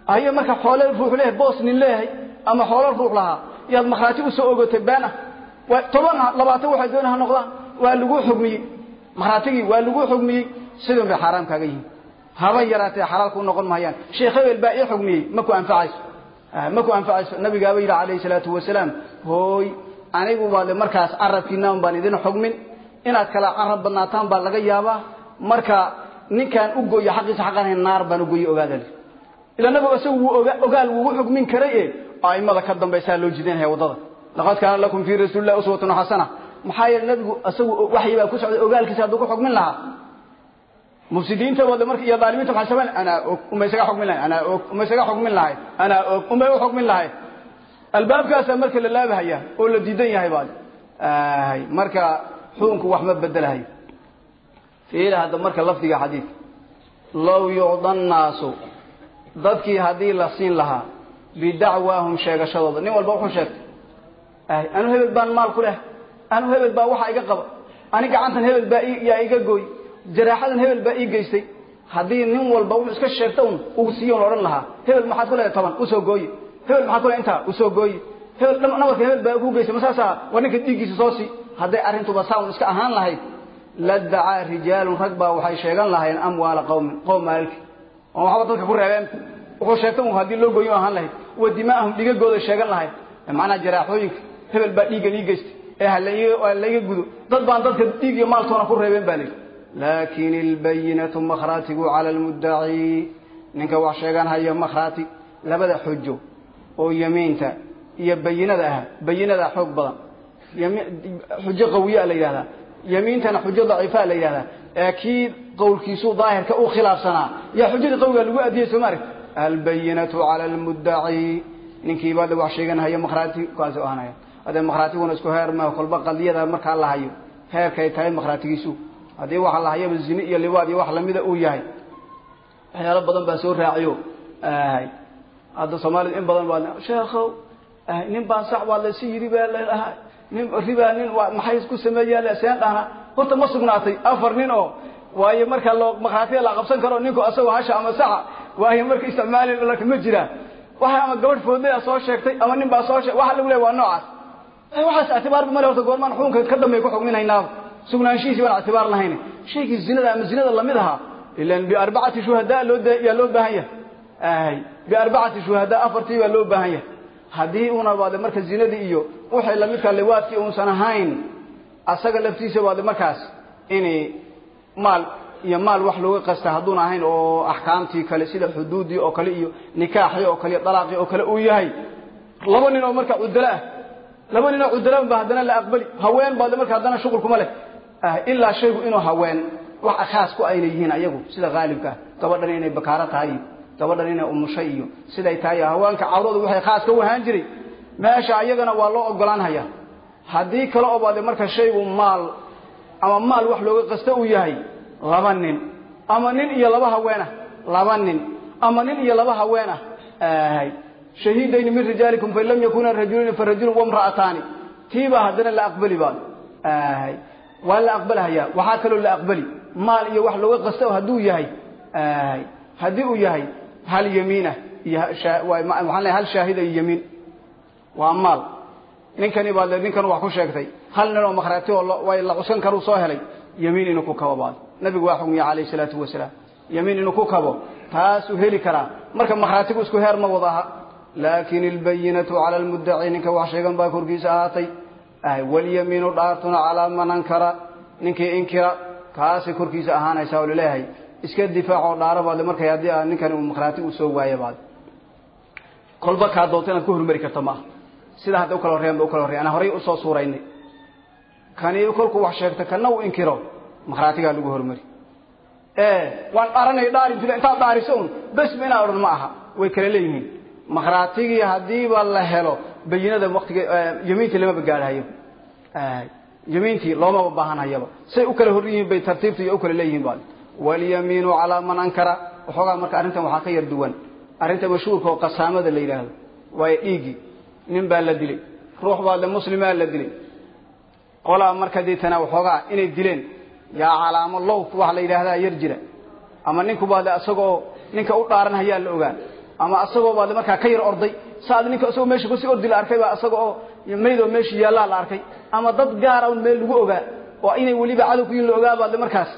S1: Ayo marka xoole ruux leeyahay boos nin leeyahay ama xoolo ruux lahaa yaad makhraati u soo ogatay been ah. Toban labaatan waxay doona noqdaan waa lagu xugmiyey makhaatigii waa lagu xugmiyey sidun bay xaaraam yihiin haba yaraatee xalaal ku noqon mahayaan sheekh hebel baa ii xugmiyey ma ku anfacayso. Ma ku anfacayso. Nabigaaba yidhi calayhi salaatu wasalaam hooy anigu baad markaas carabkiinaan baan idin xugmin. Inaad kala carab badnaataan baa laga yaabaa. Marka ninkaan u gooyo xaqiisa xaqanayn naar baan u gooye ogaadal. Ila nabigu isagu wuu ogaal wuugu xugmin karay e aimada ka dambaysaa loo jidaynaya waddada laqad kaana lakum fii rasuulillahi uswatun xasana. Maxaa yeele nabigu isagu waxyi baa ku socday ogaalkiisa hadduu ku xugmin lahaa marka iyo daalimiinta waxay samayn anaa og uma isaga xugmin lahay anaa og umay u xugmin lahay albaabkaasaa marka la laabahaya oo la diidan yahay baad marka xukunku wax ma bedelahay. Fiila hadda marka lafdiga xadiidka low yucda nnaasu dadkii haddii la siin lahaa bidacwaahum sheegashadooda. Nin walba wuxuu sheegtay anu hebel baan maal ku leh anu hebel baa waxaa iga qaba ani gacantan hebel baa yaa iga gooy jaraaxadan hebel baa ii geystay. Haddii nin walba wuxuu iska sheegta un uu siiyon odhan lahaa hebel maxaad ku leedahay toban? Usoo gooye hebel maxaad ku leedahay intaa? Usoo gooye hebel nabarka hebel baa ku geystay. Masaasaa war ninka dhiiggiisa soo sii. Hadday arrintuba saa un iska ahaan lahayd ladacaa rijaalun rag baa waxay sheegan lahaayeen amwaala qawmin qowm maalki oo waxba dadka ku reebeen. Wuxuu sheegta un haddii loo gooyo ahaan lahayd wa dimaahum dhigagooda sheegan lahayd. Macnaha jaraaxooyinka hebel baa dhiiggan ii geystay. Ee halaiga gudo. Dad baan dadka dhiig iyo maaltoona ku reebeen baa layidhi laakin ilbayinatu makhraatigu cala almuddaci ninka wax sheegan haya makhraati labada xujo oo yamiinta iyo bayinada ah bayinadaa xoog badan xujo qawiyaa la yidhahdaa yamiintana xujo daciifaa la yidhahdaa ee kii qowlkiisu daahirka u khilaafsanaa yaa xujadii qawiga lagu adiyey soo maarag albayinatu cala almuddaci ninkiibaada wax sheegan haya makhraati kaasi ahanaya hadee makhraatiguna isku heer ma kolba qadiyada markaa la hayo heerkay tahay makhraatigiisu haddii waxa la hayaba zine iyo liwaad iyo wax lamida uu yahay waxyaalo badan baa soo raaciyo. Hadda soomaalida in badan baa sheekhow nin baan sax waa laysi yidhi baa lalahay nin ribaa nin maxay ku sameeyaa seen dhahna horta ma sugnaatay afar nin oo. Waayo marka loo makhraatiga la qabsan karo ninku asagoo hasha ama saxa waayo marka isticmaali ma jiraa waxa ama gabadh foodlaya soo sheegtay ama nin baa soo sheegay waxa lagu leeyahay waa noocaas. Waxaas ictibaarba male horta goormaan xukunka ka dambeey ku xukminaynaaba sugnaanshihiisi baan ictibaar lahayn. Shaygii zinada ama zinada la mid ahaa ilan biarbacati shuhadaa yaa loo baahan yahay. Ay biarbacati shuhadaa afartii baa loo baahan yahay. Haddii una baade marka zinadii iyo waxay lamidka liwaadkii uusan ahayn asaga laftiisa baade markaas inay maal iyo maal wax looga qasta hadduuna ahayn oo axkaamtii kale sida xuduudii oo kale iyo nikaaxii oo kale iyo dalaaqii oo kale uu yahay. Laba nin oo marka cudalo ah laba nin oo cudalo ba haddana la aqbali. Haween baade marka haddana shuqul kuma leh ilaa shaygu inuu haween wax khaas ku ayna yihiin ayagu sida haalibka gabadhan inay bakaaro tahay gabadhan inay umushay iyo siday tahay haweenka cawdoodu waxay khaas ka wahaan jiray. Meesha ayagana waa loo ogolaanhaya haddii kale oo baade marka shaygu maal ama maal wax looga qasto uu yahay laba nin. Ama nin iyo laba haweenah laba nin. Ama nin iyo laba haweenah shahiidayni min rijaalikum fain lam yakuna rajulayn farajulun wamra'ataani tiibaa haddana la aqbali baa waa la aqbalhayaa waxaa kaloo la aqbali. Maal iyo wax looga qasto hadduu yahay haddii uu yahay hal yamiinah iyo waxaan leeyahay hal shaahida iyo yamiin. Waa maal. Ninkani baad le ninkan wax ku sheegtay. Hal nin oo makhraati oo la cuskan karuu soo helay yamiin inuu ku kabo baad nabigu waa xugmiya calayhi salaatu wasalaam. Yamiin inuu ku kabo taasuu heli karaa. Marka makhraatigu isku heer ma wada aha. Laakin ilbayinatu cala almuddaci ninka wax sheegan baa korkiisa ahaatay walyamiinu dhaartuna calaa man ankara. Ninkii inkira kaasay korkiisa ahaanaysa oo la leeyahay iska difaacoo dhaaro baad markay haddii a ninkani uu makhraati uu soo waayo baad. Kolba kaa doonta inaad ku hormari karto maaha sida hadda u kala horreyan ba u kala horreyan ana horay u soo suuraynay kani kolkuu wax sheegto kana uu inkiro. Makhraatigaa lagu hormari. Waan dhaaranay dhaari jira intaad dhaariso un besba inaa odhan ma aha. Way kala leeyihiin. Makhraatigii haddiiba la helo bayinada waktiga yamiintii lamaba gaadhayo yamiintii loomaba baahanhayaba say u kala hor yihiin bay tartiibta iyo u kala leeyihiin ba walyamiinu calaa man ankara. Waxoogaa marka arrintan waxaa ka yar duwan. Arrinta mashhuurka oo qasaamada la yidhaahdo. Waayo dhiiggii nin baa la dilay. Ruux baa le muslimaa la dilay. Qolaa marka deetana waxoogaa inay dileen. Yaa calaamo lowt waxa la yidhaahdaa yar jira. Ama ninku baade asagoo ninka u dhaaran hayaa la ogaa ama asagoo baade markaa ka yar orday saad ninka isagoo meesha ku sii ordi la arkay baa asaga oo maydoo meesha yaallaa la arkay. Ama dad gaara un meel lagu ogaa oo inay weliba cadow ku yihiin la ogaa baade markaas.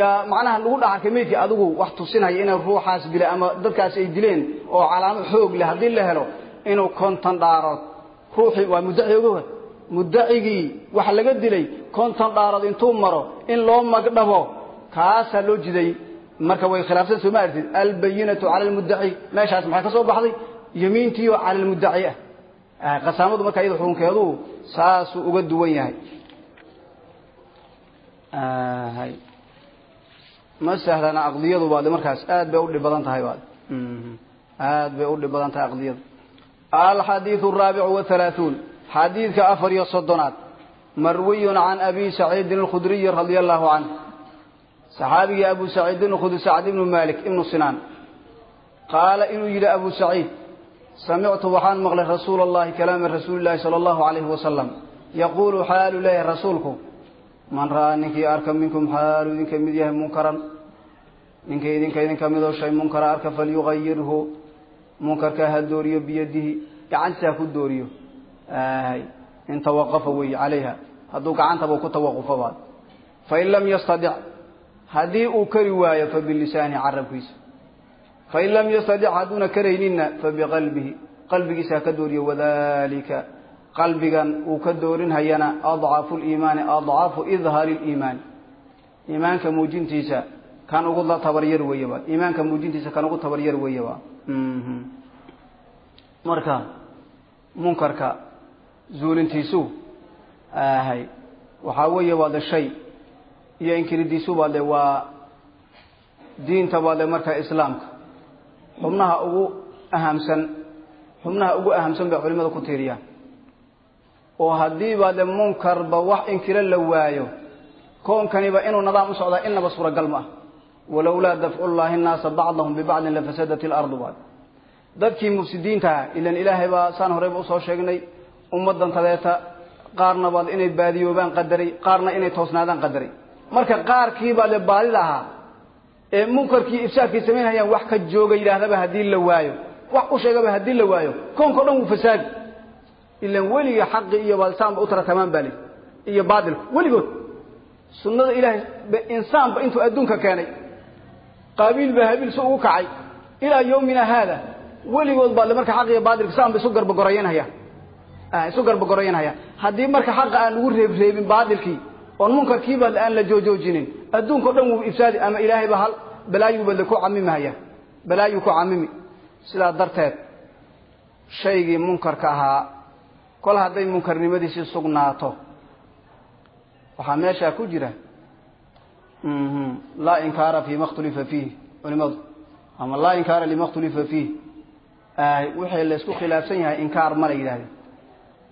S1: Yaa macnaha lagu dhex arkay maydkii adigu wax tusinaya inay ruuxaas dila ama dadkaas ay dileen oo calaamo xoog leh haddii la helo inuu konton dhaarood. Ruuxii waa muddaci ogowa muddacigii waxa laga dilay konton dhaarood intuu maro in loo magdhabo kaasaa loo jiday marka way khilaafsan soo ma artid albayinatu cala almuddaci meeshaas maxay ka soo baxday? Yamiintiioo cala almuddaci ah. Qasaamadu marka iyada xukunkeedu saasuu uga duwan yahay. Ma sahlana aqdiyadu baad markaas aad bay u dhib badan tahay baad. Aad bay u dhib badan tahay aqdiyadu. Alxadiidu araabicu wahalaaثuun xadiidka afar iyo soddonaad. Marwiyun can abi saciidin alkhudriyi radia allahu canh saxaabigii abu saciidin khudri sacd ibnu malik ibnu sinaan qaala inuu yidhi abu saciid samictu waxaan maqlay rasuula allahi kalaama rasuuli llahi sala allahu alayhi wasalam yaquulu xaalu leeyahay rasuulku. Man ra'aa ninkii arka minkum xaalu idinka mid yahay munkaran ninkii idinka idinka midoo shay munkara arka falyugayirhu munkarka ha dooriyo biyadihi gacantiisa ha ku dooriyo. In tawaqafa weeye calayha. Hadduu gacantaba ku tawaqufo baad. Fain lam yastadic haddii uu kari waayo fabilisaanihi carabkiisa. Fain lam yastadic hadduuna karayninna fabiqalbihi qalbigiisa ka dooriyo wadalika qalbigan uu ka doorinhayana adcafu liimaani adcafu idhaari liimaani iimaanka muujintiisa kan ugu tabaryar weeyaba iimaanka muujintiisa kan ugu tabaryar weeyaba marka munkarka zuulintiisu ahay waxaa weeye waa de shay iyo inkiridiisu baa de waa diinta baa de marka islaamka. Xubnaha ugu ahamsan xubnaha ugu ahamsan bay culimada ku tiiriyaan. Oo haddii baa de munkarba wax inkiro la waayo koonkaniba inuu nidaam u socdaa inaba suuragal ma ah. Walowlaa dafcu llahi nnaasa bacdahum bibacdin lafasadat ilardu baad dadkii mufsidiintaha ilan ilaahay baa saan horeyba u soo sheegnay ummadan tadeeta qaarna baad inay baadiyoobaan qadaray qaarna inay toosnaadaan qadaray marka qaarkiibaa de baadida ahaa ee munkarkii ifsaadkay samaynhayaan wax ka jooga yidhaahdaba haddii la waayo wax u sheegaba haddii la waayo koonko dhan wuu fasaadi. Ilan weliga xaqi iyo baaditaanba u taratamaan baa le iyo baadilku weligood. Sunnada ilaahay insaanba intuu adduunka keenay qaabiil baa habiil si ugu kacay. Ilaa yawmina haada weligood baa le marka xaq iyo baadilka saanba isu garbagorayanhayaan isu garbagorayanhayaan haddii marka xaqa aan lagu reebreebin baadilkii oon munkarkiiba aan la joojoojinin adduunka o dhan wuu ifsaadi ama ilaahayba hal balaayuuba le ku camimihaya balaayuu ku camimi sidaa darteed shaygii munkarka ahaa kol hadday munkarnimadiisii sugnaato waxaa meeshaa ku jira laa inkaara fi ma khtulifa fiih. Culimadu ama laa inkaara lima khtulifa fiih. Wixii laysku khilaafsan yahay inkaar ma la yidhahdeen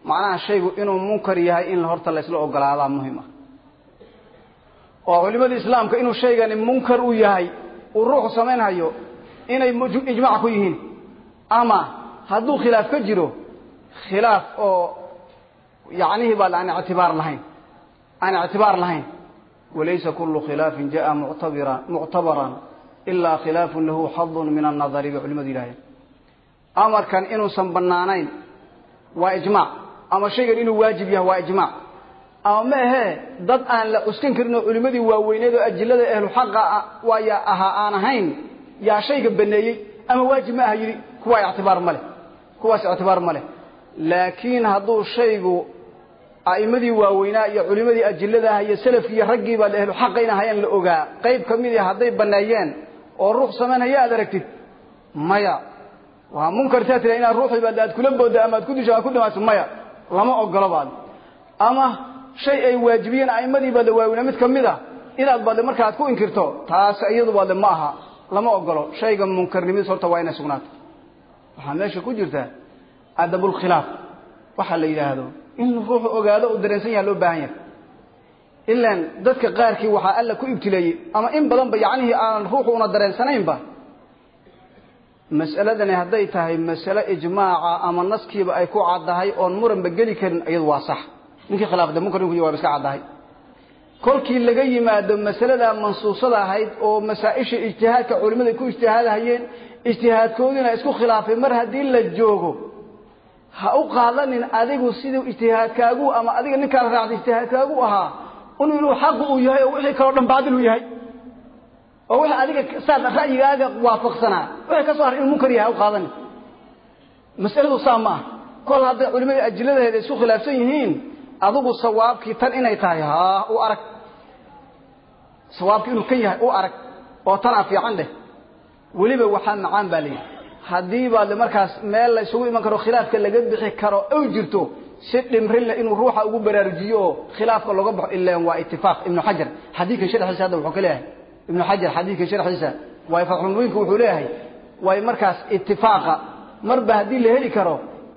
S1: macnaha shaygu inuu munkar yahay in horta laysla ogolaadaa muhiim ah oo culimada islaamka inuu shaygani munkar uu yahay uu ruuxu samaynhayo inay ijmac ku yihiin. Ama hadduu khilaaf ka jiro khilaaf oo yacnihii baa aan ictibaar lahayn aan ictibaar lahayn. Walaysa kulu khilaafin jaa muctabira muctabaran ilaa khilaafun lahu xadun min annadari bay culimadu yidhahdeen amarkan inuusan bannaanayn waa ijmaac. Ama shaygan inuu waajib yahay waa ijmaac ama ma ahee dad aan la cuskan karin oo culimmadii waaweyneed oo ajillada ahlu xaqa waaya ahaa aan ahayn yaa shayga baneeyey ama waajib ma aha yidhi kuwaa ictibaar ma leh. Kuwaas ictibaar ma leh. Laakiin hadduu shaygu a'immadii waaweynaa iyo culimmadii ajillada ah iyo salafkii iyo raggiiba ahlu xaqa in ahayeen la ogaa. Qayb ka mid a hadday banneeyeen oo ruux samaynhaya aad aragtid maya. Waa munkartaa tira inaad ruuxiiba aad kula boodda ama aad ku disho aad ku dhimaato maya. Lama ogolo baad. Ama shay ay waajibiyeen a'immadii baad waaweynaa mid ka mid a inaad baadle marka aad ku inkirto taas iyadu baadle ma aha lama ogolo shayga munkarnimadiis horta waa inay sugnaato waxaa meesha ku jirta adabulkhilaaf waxaa la yidhaahdo in ruuxu ogaado uu dareensan yaha loo baahan yahay. Ilaan dadka qaarkii waxaa alla ku ibtileeyey ama in badanba yacnihii aan ruuxu una dareensanaynba mas'aladani hadday tahay masale ijmaaca ama naskiiba ay ku caddahay oon muranba geli karin iyadu waa sax ninkii khilaafda munkarinku waa iska caddahay. Kolkii laga yimaado masaladaa mansuusada ahayd oo masaa-isha ijtihaadka culimmada ku ijtihaadahayeen ijtihaadkoodiina isku khilaafay mar haddii la joogo ha u qaadanin adigu siduu ijtihaadkaagu ama adiga ninkaala raacda ijtihaadkaagu ahaa un inuu xaqu uu yahay oo wixii kaloo dhan baadil uu yahay. Oo wixii adiga saad ra'yigaaga waafaqsanaa wixii ka soo haray inuu munkar yahay ha u qaadanin. Masaladu saa ma ah kol hadday culimmada ajilladaheeda isku khilaafsan yihiin adigu sawaabkii tan inay tahay haa u arag. Sawaabkii inuu kan yahay u arag oo tanaa fiican dheh weliba waxaa macaan baa layidhi haddii baad markaas meel la isugu iman karo khilaafka laga bixi karo ow jirto si dhimrinle inuu ruuxa ugu baraarujiyo oo khilaafka looga baxo ilaan waa itifaaq ibnu xajar xadiidkan sharxiisa hadda wuxuu ka leeyahay. Ibnu xajar xadiidkan sharxiisa waay fatxulmubiinka wuxuu leeyahay waay markaas itifaaqa marba haddii la heli karo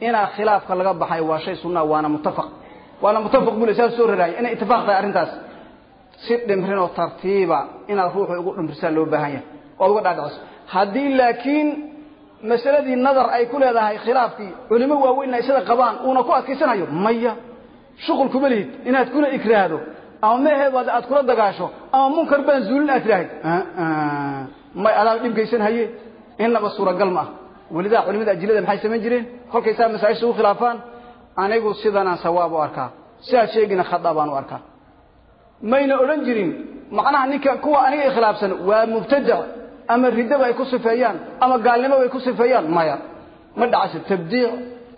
S1: inaa khilaafka laga baxay waa shay sunnaa waana muttafaq waana muttafaq bule saas soo raraaya inay itifaaq tahay arrintaas si dhimrinoo tartiiba inaad ruuxu ugu dhimrisaa loo baahan yahay. Oad uga dhaadhiciso haddii laakiin masaladii nadar ay ku leedahay khilaafkii culimo waaweynna isada qabaan uuna ku adkaysanayo maya. Shuqul kuma lihid inaad kula ikraahdo. Ama mehebaad aad kula dagaasho. Ama munkar baan zuulin aad tiraahid may adaa dhib geysan haye? Inaba suuragal ma ah. Welidaa culimada ajilada maxay samayn jireen? Kolkaysaa masaa-isha u khilaafaan anigu sidanaan sawaab u arkaa sidaad sheegina khada baan u arkaa. Mayna odhan jirin macnaha ninka kuwa aniga ikhilaafsan waa mubtadac ama riddaba ay ku sifeeyaan ama gaalnimo ay ku sifeeyaan maya. Ma dhacayso tabdiic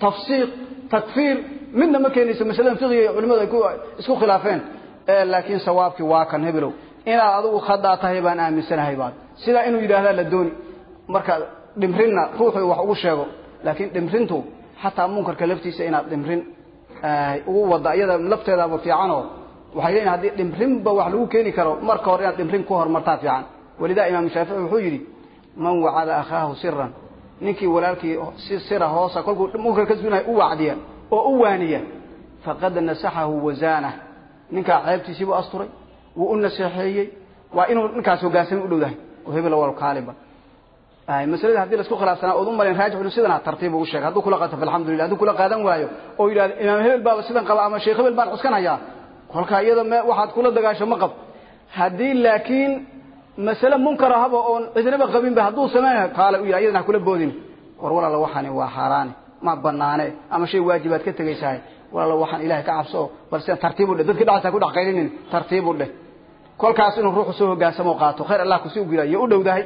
S1: tafsiiq takfiir midna ma keenayso masaladan fiqiga iyo culimadu ay isku khilaafeen. Laakiin sawaabkii waa kan hebelow inaad adigu khadaa tahay baan aaminsanahay baad. Sidaa inuu yidhaahdaa la dooni. Marka dhimrinna ruuxuu wax ugu sheego. Laakiin dhimrintu xataa munkarka laftiisa inaad dhimrin ugu wadda iyada lafteedaaba fiicanoo waxay leeyihiin haddii dhimrinba wax lagu keeni karo marka hore inaad dhimrin ku hormartaa fiican. Walidaa imaamu shaafici wuxuu yidhi man wacada akhaahu siran ninkii walaalkii si sira hoosa kolkuu munkar ka u wacdiya oo u waaniya faqad nasaxahu wazaanah ninkaa ceebtiisiibuu asturay wuu u naseexeeyey waa inuu ninkaas hogaansami u dhowdahay oo hebel wal kaaliba masalada haddii la isku khilaafsanaa ood u malayn raajixun sidana tartiib ugu sheeg. Hadduu kula qaato falxamdulillah hadduu kula qaadan waayo oo yidhahdo imaam hebel baaba sidan qaba ama sheekh hebel baan cuskanayaa kolkaa iyada me waxaad kula dagaasho ma qab. Haddii laakiin masale munkar ahaba oon cidnaba qabinba hadduu samaynayo kaale u yidha iyadana ha kula boodin. War walaala waxani waa xaaraane ma banaane ama shay waajibaad ka tegaysahay. Walaala waxaan ilahay ka cabso bal sidan tartiib u dheh dadki dhacasa ku dhex tartiib u dheh. Kolkaas inuu ruuxu soo hogaansamo qaato khayr allah kusi ugira iyo u dhowdahay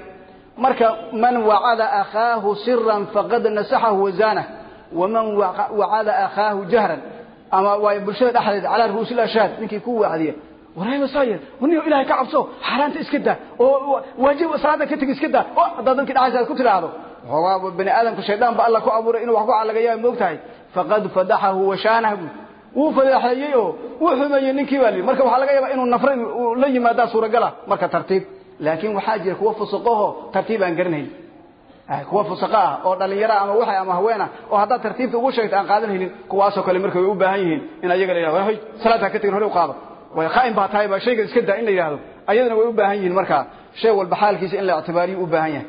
S1: marka man wacada akhaahu siran faqad nasaxahu wazaanah waman wacada akhaahu jahran. Ama waay bulshada dhexdeeda calaa ru'uusi lashaad ninkii ku wacdiya warayba saayir waniyo ilahay ka cabso xaaraanta iska daa oo waajib salaada ka tegi iska daa oo haddaad dadkii dhexaysa aad ku tidhaahdo. Waxoogaa bani aadamka shaydaan ba alla ku abuuray inuu wax ku calagayaa moog tahay faqad fadaxahu washaanah wuu fadeexeeyey oo wuu xumeeyey ninkii baa lii marka waxaa laga yaabaa inuu nafra la yimaadaa suuragala marka tartiib laakiin waxaa jira kuwa fusuqaho tartiib aan garanayn. Kuwa fusaqa ah oo dhalinyara ama waxay ama haweena oo haddaad tartiibta ugu sheegta aan qaadanaynin kuwaasoo kale marka way u baahan yihiin in ayaga la yidhahdo hoy salaad ha ka tegin hore u qaado. Way khaa'in baa tahay baa shaygan iska daa in la yidhahdo. Ayadana way u baahan yihiin marka shay walba xaalkiisa in la ictibaariyo u baahan yahay.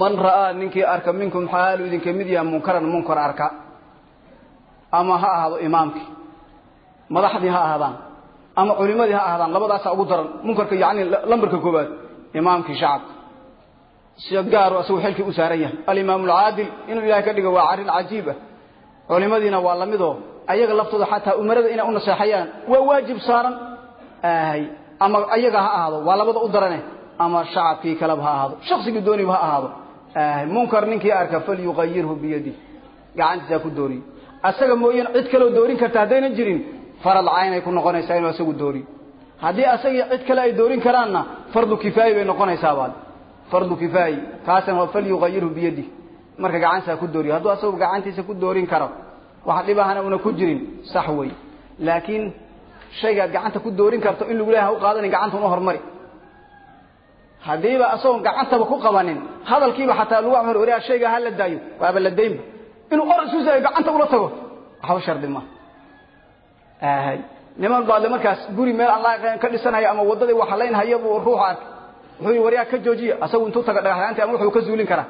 S1: Man ra'aa ninkii arka minkum xaalu idinka mid yaha munkaran munkar arka. Ama ha ahaado imaamkii. Madaxdii ha ahaadaan ama culimadii ha ahaadaan labadaasaa ugu daran. Munkarka yani lambarka koobaad imaamkii shacabka si gaaru asagu xilkii u saaran yahay. Alimaam alcaadil inuu ilahay ka dhigo waa arrin cajiib ah. Culimadiina waa lamidoo ayaga laftooda xataa umarada inay u naseexayaan waa waajib saaran. Ama ayaga ha ahaado waa labada u darane ama shacabkii kaleba ha ahaado. Shaksigii dooniba ha ahaado. Munkar ninkii arka falyuqayirhu biyadi gacantiisa ku dooriyo. Asaga mooyeen cid kaloo doorin karta haddaynan jirin farad caynay ku noqonaysaa inuu asagu dooriyo haddii asagii cid kale ay doorin karaanna fardu kifaayi bay noqonaysaabaa fardu kifaayi kaasna waa falyuqayirhu biyadi marka gacantiisa ku dooriyo hadduu asagu gacantiisa ku doorin karo wax dhibahana una ku jirin sax wey. Laakiin shaygaad gacanta ku doorin karto in lagu leeyahay ha u qaadanin gacanta una hormari. Haddiiba asagoon gacantaba ku qabanin hadalkiiba xataa lagu amar wariyaa shaygaa ha la daayo waaba la daynba inuu or isu saayo gacanta ula tago. Waxba shardi ma. ahay niman baadle markaas guri meel aan ka dhisanaya ama waddadii waxalaynhaya buu ruuxu arkay wuxuu waryaa ka joojiya asagu intuu taga dhagaxyaantii ama wuxuu ka zuulin karaa.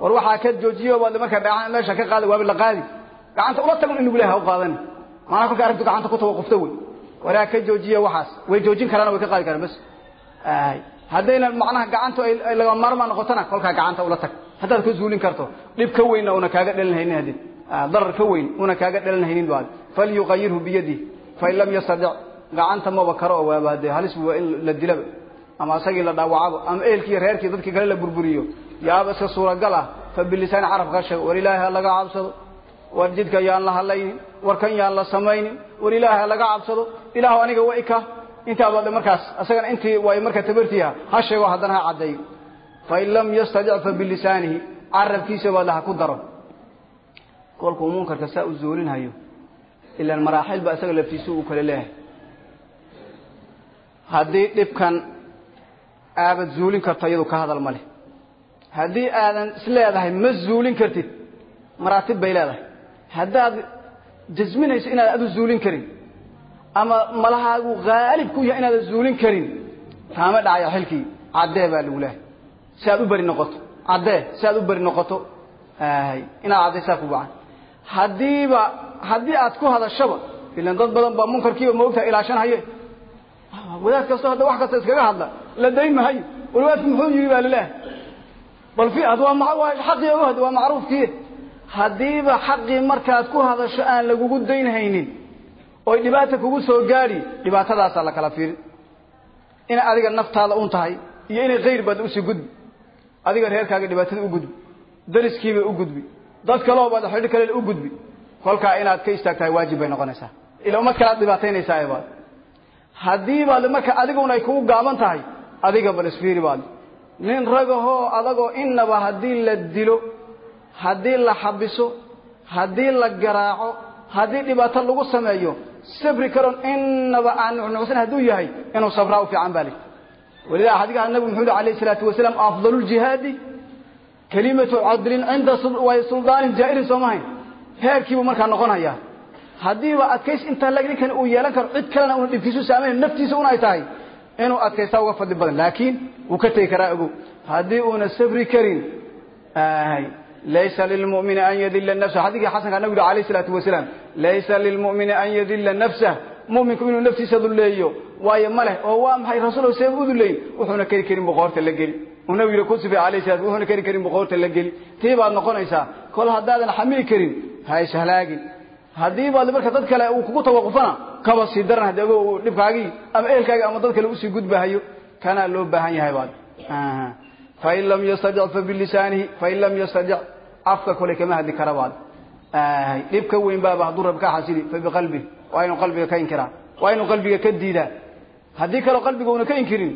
S1: War waxaa ka joojiyo baadle markaa dhagaxaan meesha ka qaada waaba la qaadi. Gacanta ula tagon in lagu u qaadani maanaa kolka arrintu gacanta ku tago qufto wey. Waryaa ka joojiya waxaas. Way joojin karaana way ka qaadi karaan bas. Haddayna macnaha gacantu ay laga maarmaan noqotona kolkaa gacanta ula tag. Haddaad ka zuulin karto dhib weynna una kaaga dhalinhaynin haddii darar ka weyn una kaaga dhalinhaynin baad falyuqayirhu biyadihi fain lam yastadic gacanta maba karo oo waaba halis waa in la dilaba ama asagii la dhaawacabo ama ehelkii reerkii dadkii kale la burburiyo yaaba iska suuragal ah fa bilisaani carabka sheego war ilaahay ha laga cabsado war jidka yaan la hadlaynin war yaan la samaynin war ilaahay ha laga cabsado ilaahu aniga wa ika intaa baad markaas asagana intii way marka tabartiiha ha sheego haddana ha caddeeyo fain lam yastadic fa bilisaanihi carabkiisa baad ha ku daro kolkuu munkarka saa u zuulinhayo ilaan maraaxil ba isaga laftiisu uu kale leeyahay. Haddii dhibkan aabad zuulin karto iyadu ka hadal ma leh. Haddii aadan isleedahay ma zuulin kartid. Maraatib bay leedahay. Haddaad jasminayso inaad adu zuulin karin ama malahaagu haalib ku yahay inaadan zuulin karin kaama dhacaya xilkii. Caddee baa lagu lehay si aad u beri noqoto. Caddee si aad u beri noqoto. Inaad caddaysaa ku bacan haddiiba haddii aad ku hadashaba ilan dad badan baa munkarkiiba moogtaha ilaashanhaye wadaad kastoo hadda wax kasta iskaga hadla la dayn mahayo wadaadku muxuu yidhi baa lilaah bal ad waa xaqii ogu had waa macruufkii haddiiba xaqii markaad ku hadasho aan lagugu daynhaynin oy dhibaata kugu soo gaadhi dhibaatadaasaa la kala fiirin inay adiga naftaada un tahay iyo inay khayr baad u sii gudbi adiga reerkaaga dhibaatada u gudbi. Dariskiiba u gudbi dad kaloo baad xidhi kale u gudbi. Kolkaa inaad ka istaagtahay waajib bay noqonaysaa. Ila ummad kale aad dhibaataynaysaa baad. Haddii baad marka adiguna ay kugu gaaban tahay adiga bal isfiiri baad. Nin ragahoo adagoo innaba haddii la dilo haddii la xabiso haddii la garaaco haddii dhibaato lagu sameeyo sabri karoon innaba aan nucnucsan hadduu yahay inuu sabraa u fiican baa li walidaa xadiiska nabigu muxuu yihi alayhi salaatu wasalaam afdalu ljihaadi kalimatu cadlin cinda suldaanin jaa'irin soo mahayn heerkiibuu markaa noqonayaa haddiiba adkays intaa lag ninkan uu yeelan karo cid kalena una dhibkiisu saamayn naftiisa un ay tahay. Inuu adkaystaa uga fadli badan laakiin wuu ka tegi karaa ogow haddii uuna sabri karin laysa lilmumini an yadila nafsa. Xadiikii xasanka nabigu yhi alayh salaatu wasalaam laysa lilmumini an yadila nafsah muminku inuu naftiisa dulleeyo waayo ma leh oo waa maxay rasuul seeba u duleyn wuxuuna keri karin boqoorta la geli uu nabigu yihi ku sifay alayh salat wuxuuna keri karin boqoorta la geli tii baad noqonaysaa kol haddaadan xamili karin ha ishalaagin haddii baad marka dad kale uu kugu tawaqufana kaba sii daran haddii ago dhibkaagii ama ehelkaagii ama dad kale u sii gudbahayo kanaa loo baahan yahay baad. Fain lam yastadic fabilisaanihi fain lam yastadic afka kole kama hadli kara baad. Dhib ka weyn baaba hadduu rab ka xasili fabiqalbi waa inuu qalbiga ka inkiraa waa inuu qalbiga ka diidaa. Haddii kaleo qalbiga una ka inkirin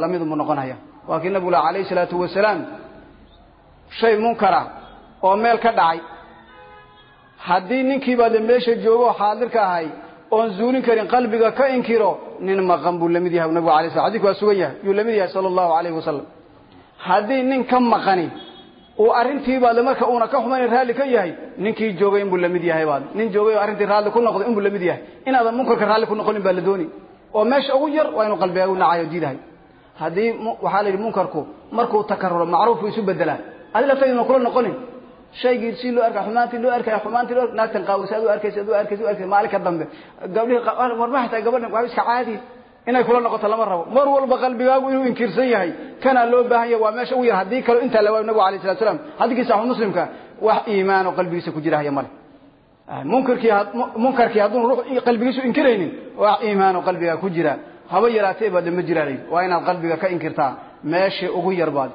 S1: la mid mu noqonaya waa kii nabigu lah alayh salaatu wasalaam shay munkara oo meel ka dhacay. Haddii ninkiibaa de meesha joogo oo xaadirka ahay oon zuulin karin qalbiga ka inkiro nin maqan buu la mid yahay nabigu alay sla xadidku waa sugan yahay. Yuu la mid yahay sala allahu alayhi wasalam haddii nin ka maqani uu arrintiibaad marka uuna ka xumayn raalli ka yahay ninkii joogay inbuu la mid yahay baad nin joogay oo arrintii raalli ku noqday inbuu la mid yahay. Inaadan munkarka raalli ku noqonin baa la dooni oo meesha ugu yar waa inuu qalbigaagu nacayo diidahay haddii waxaa la yidhi munkarku markuu takaruro macruufku isu bedelaa adi lafteeduna kula noqonin. Shaygii si loo arkay xumaantii loo arkay xumaantii loo naagtan qaawisa ad u arkaysa ad u arkaysa u arkaysa maalinka dambe. Gabdhihii warma hataa gabadhan waa iska caadi. Inay kula noqoto lama rabo. Mar walba qalbigaagu inuu inkirsan yahay kanaa loo baahan yahay waa meesha ugu yar. Haddii kaleo intaa lawaayo nabigu alayh salatu slam xadiikii saxu muslimka wax iimaan oo qalbigiisa ku jirahaya male. Munkarkii munkarkii hadduun ruux qalbigiisu inkiraynin wax iimaan oo qalbigaa ku jira haba yaraatee baad ma jiraan waa inaad qalbiga ka inkirtaa. Meesha ugu yar baad.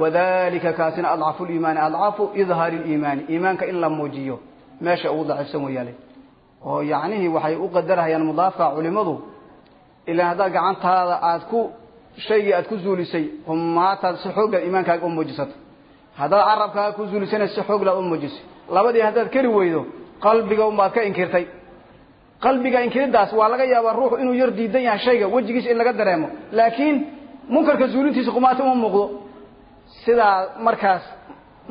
S1: Wadalika kaasina adcafu liimaani adcafu idhaari liimaani iimaanka in la muujiyo. Meesha ugu daciifsan weyaale oo yacnihii waxay u qadarahayaan mudaafaca culimadu ilaa haddaad gacantaada aad ku shaygii aad ku zuulisay humaataad si xooglaad iimaankaaga u muujisato. Haddaad carabkaaga ku zuulisana si xooglaad u muujisay. Labadii haddaad keri weydo qalbiga unbaad ka inkirtay qalbiga inkiridaas waa laga yaabaa ruuxu inuu yar diidan yahay shayga wejigiisa in laga dareemo. Laakiin munkarka zuulintiisa qumaati uma muuqdo. Sidaa markaas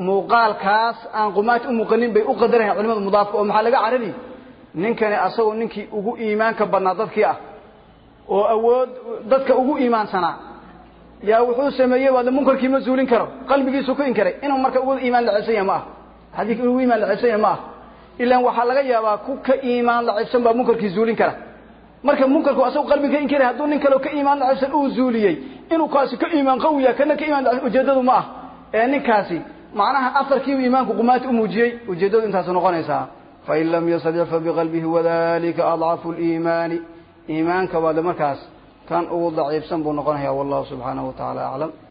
S1: muuqaalkaas aan qumaati u muuqanin bay u qadarayan culimada mudaafka oo maxaa laga carari ninkani asagoo ninkii ugu iimaanka badnaa dadkii ah oo awood dadka ugu iimaansanaa. Yaa wuxuu sameeyey waad munkarkii ma zuulin karo. Qalbigiisu ku inkiray. Inuu marka ugu iimaan lacibsan yahay ma ah. Haddii ugu iimaan lacibsan yahay ma ah ilaan waxaa laga yaabaa ku ka iimaan lacibsan baa munkarkii zuulin kara. Marka munkarku asagu qalbiga ka inkiray hadduu nin kaleo ka iimaan lacibsan uu zuuliyey inuu kaasi ka iimaan qawiya kana ka iimaan ujeeddadu ma ah. Ee ninkaasi macnaha afarkiibu iimaanku qumaati u muujiyey ujeeddadu intaas noqonaysaa. Fain lam yastadic fabiqalbihi wadalika adcafu liimaani iimaanka baade markaas kan ugu daciifsan buu noqonaya wallahu subxaanahu wa tacaala aclam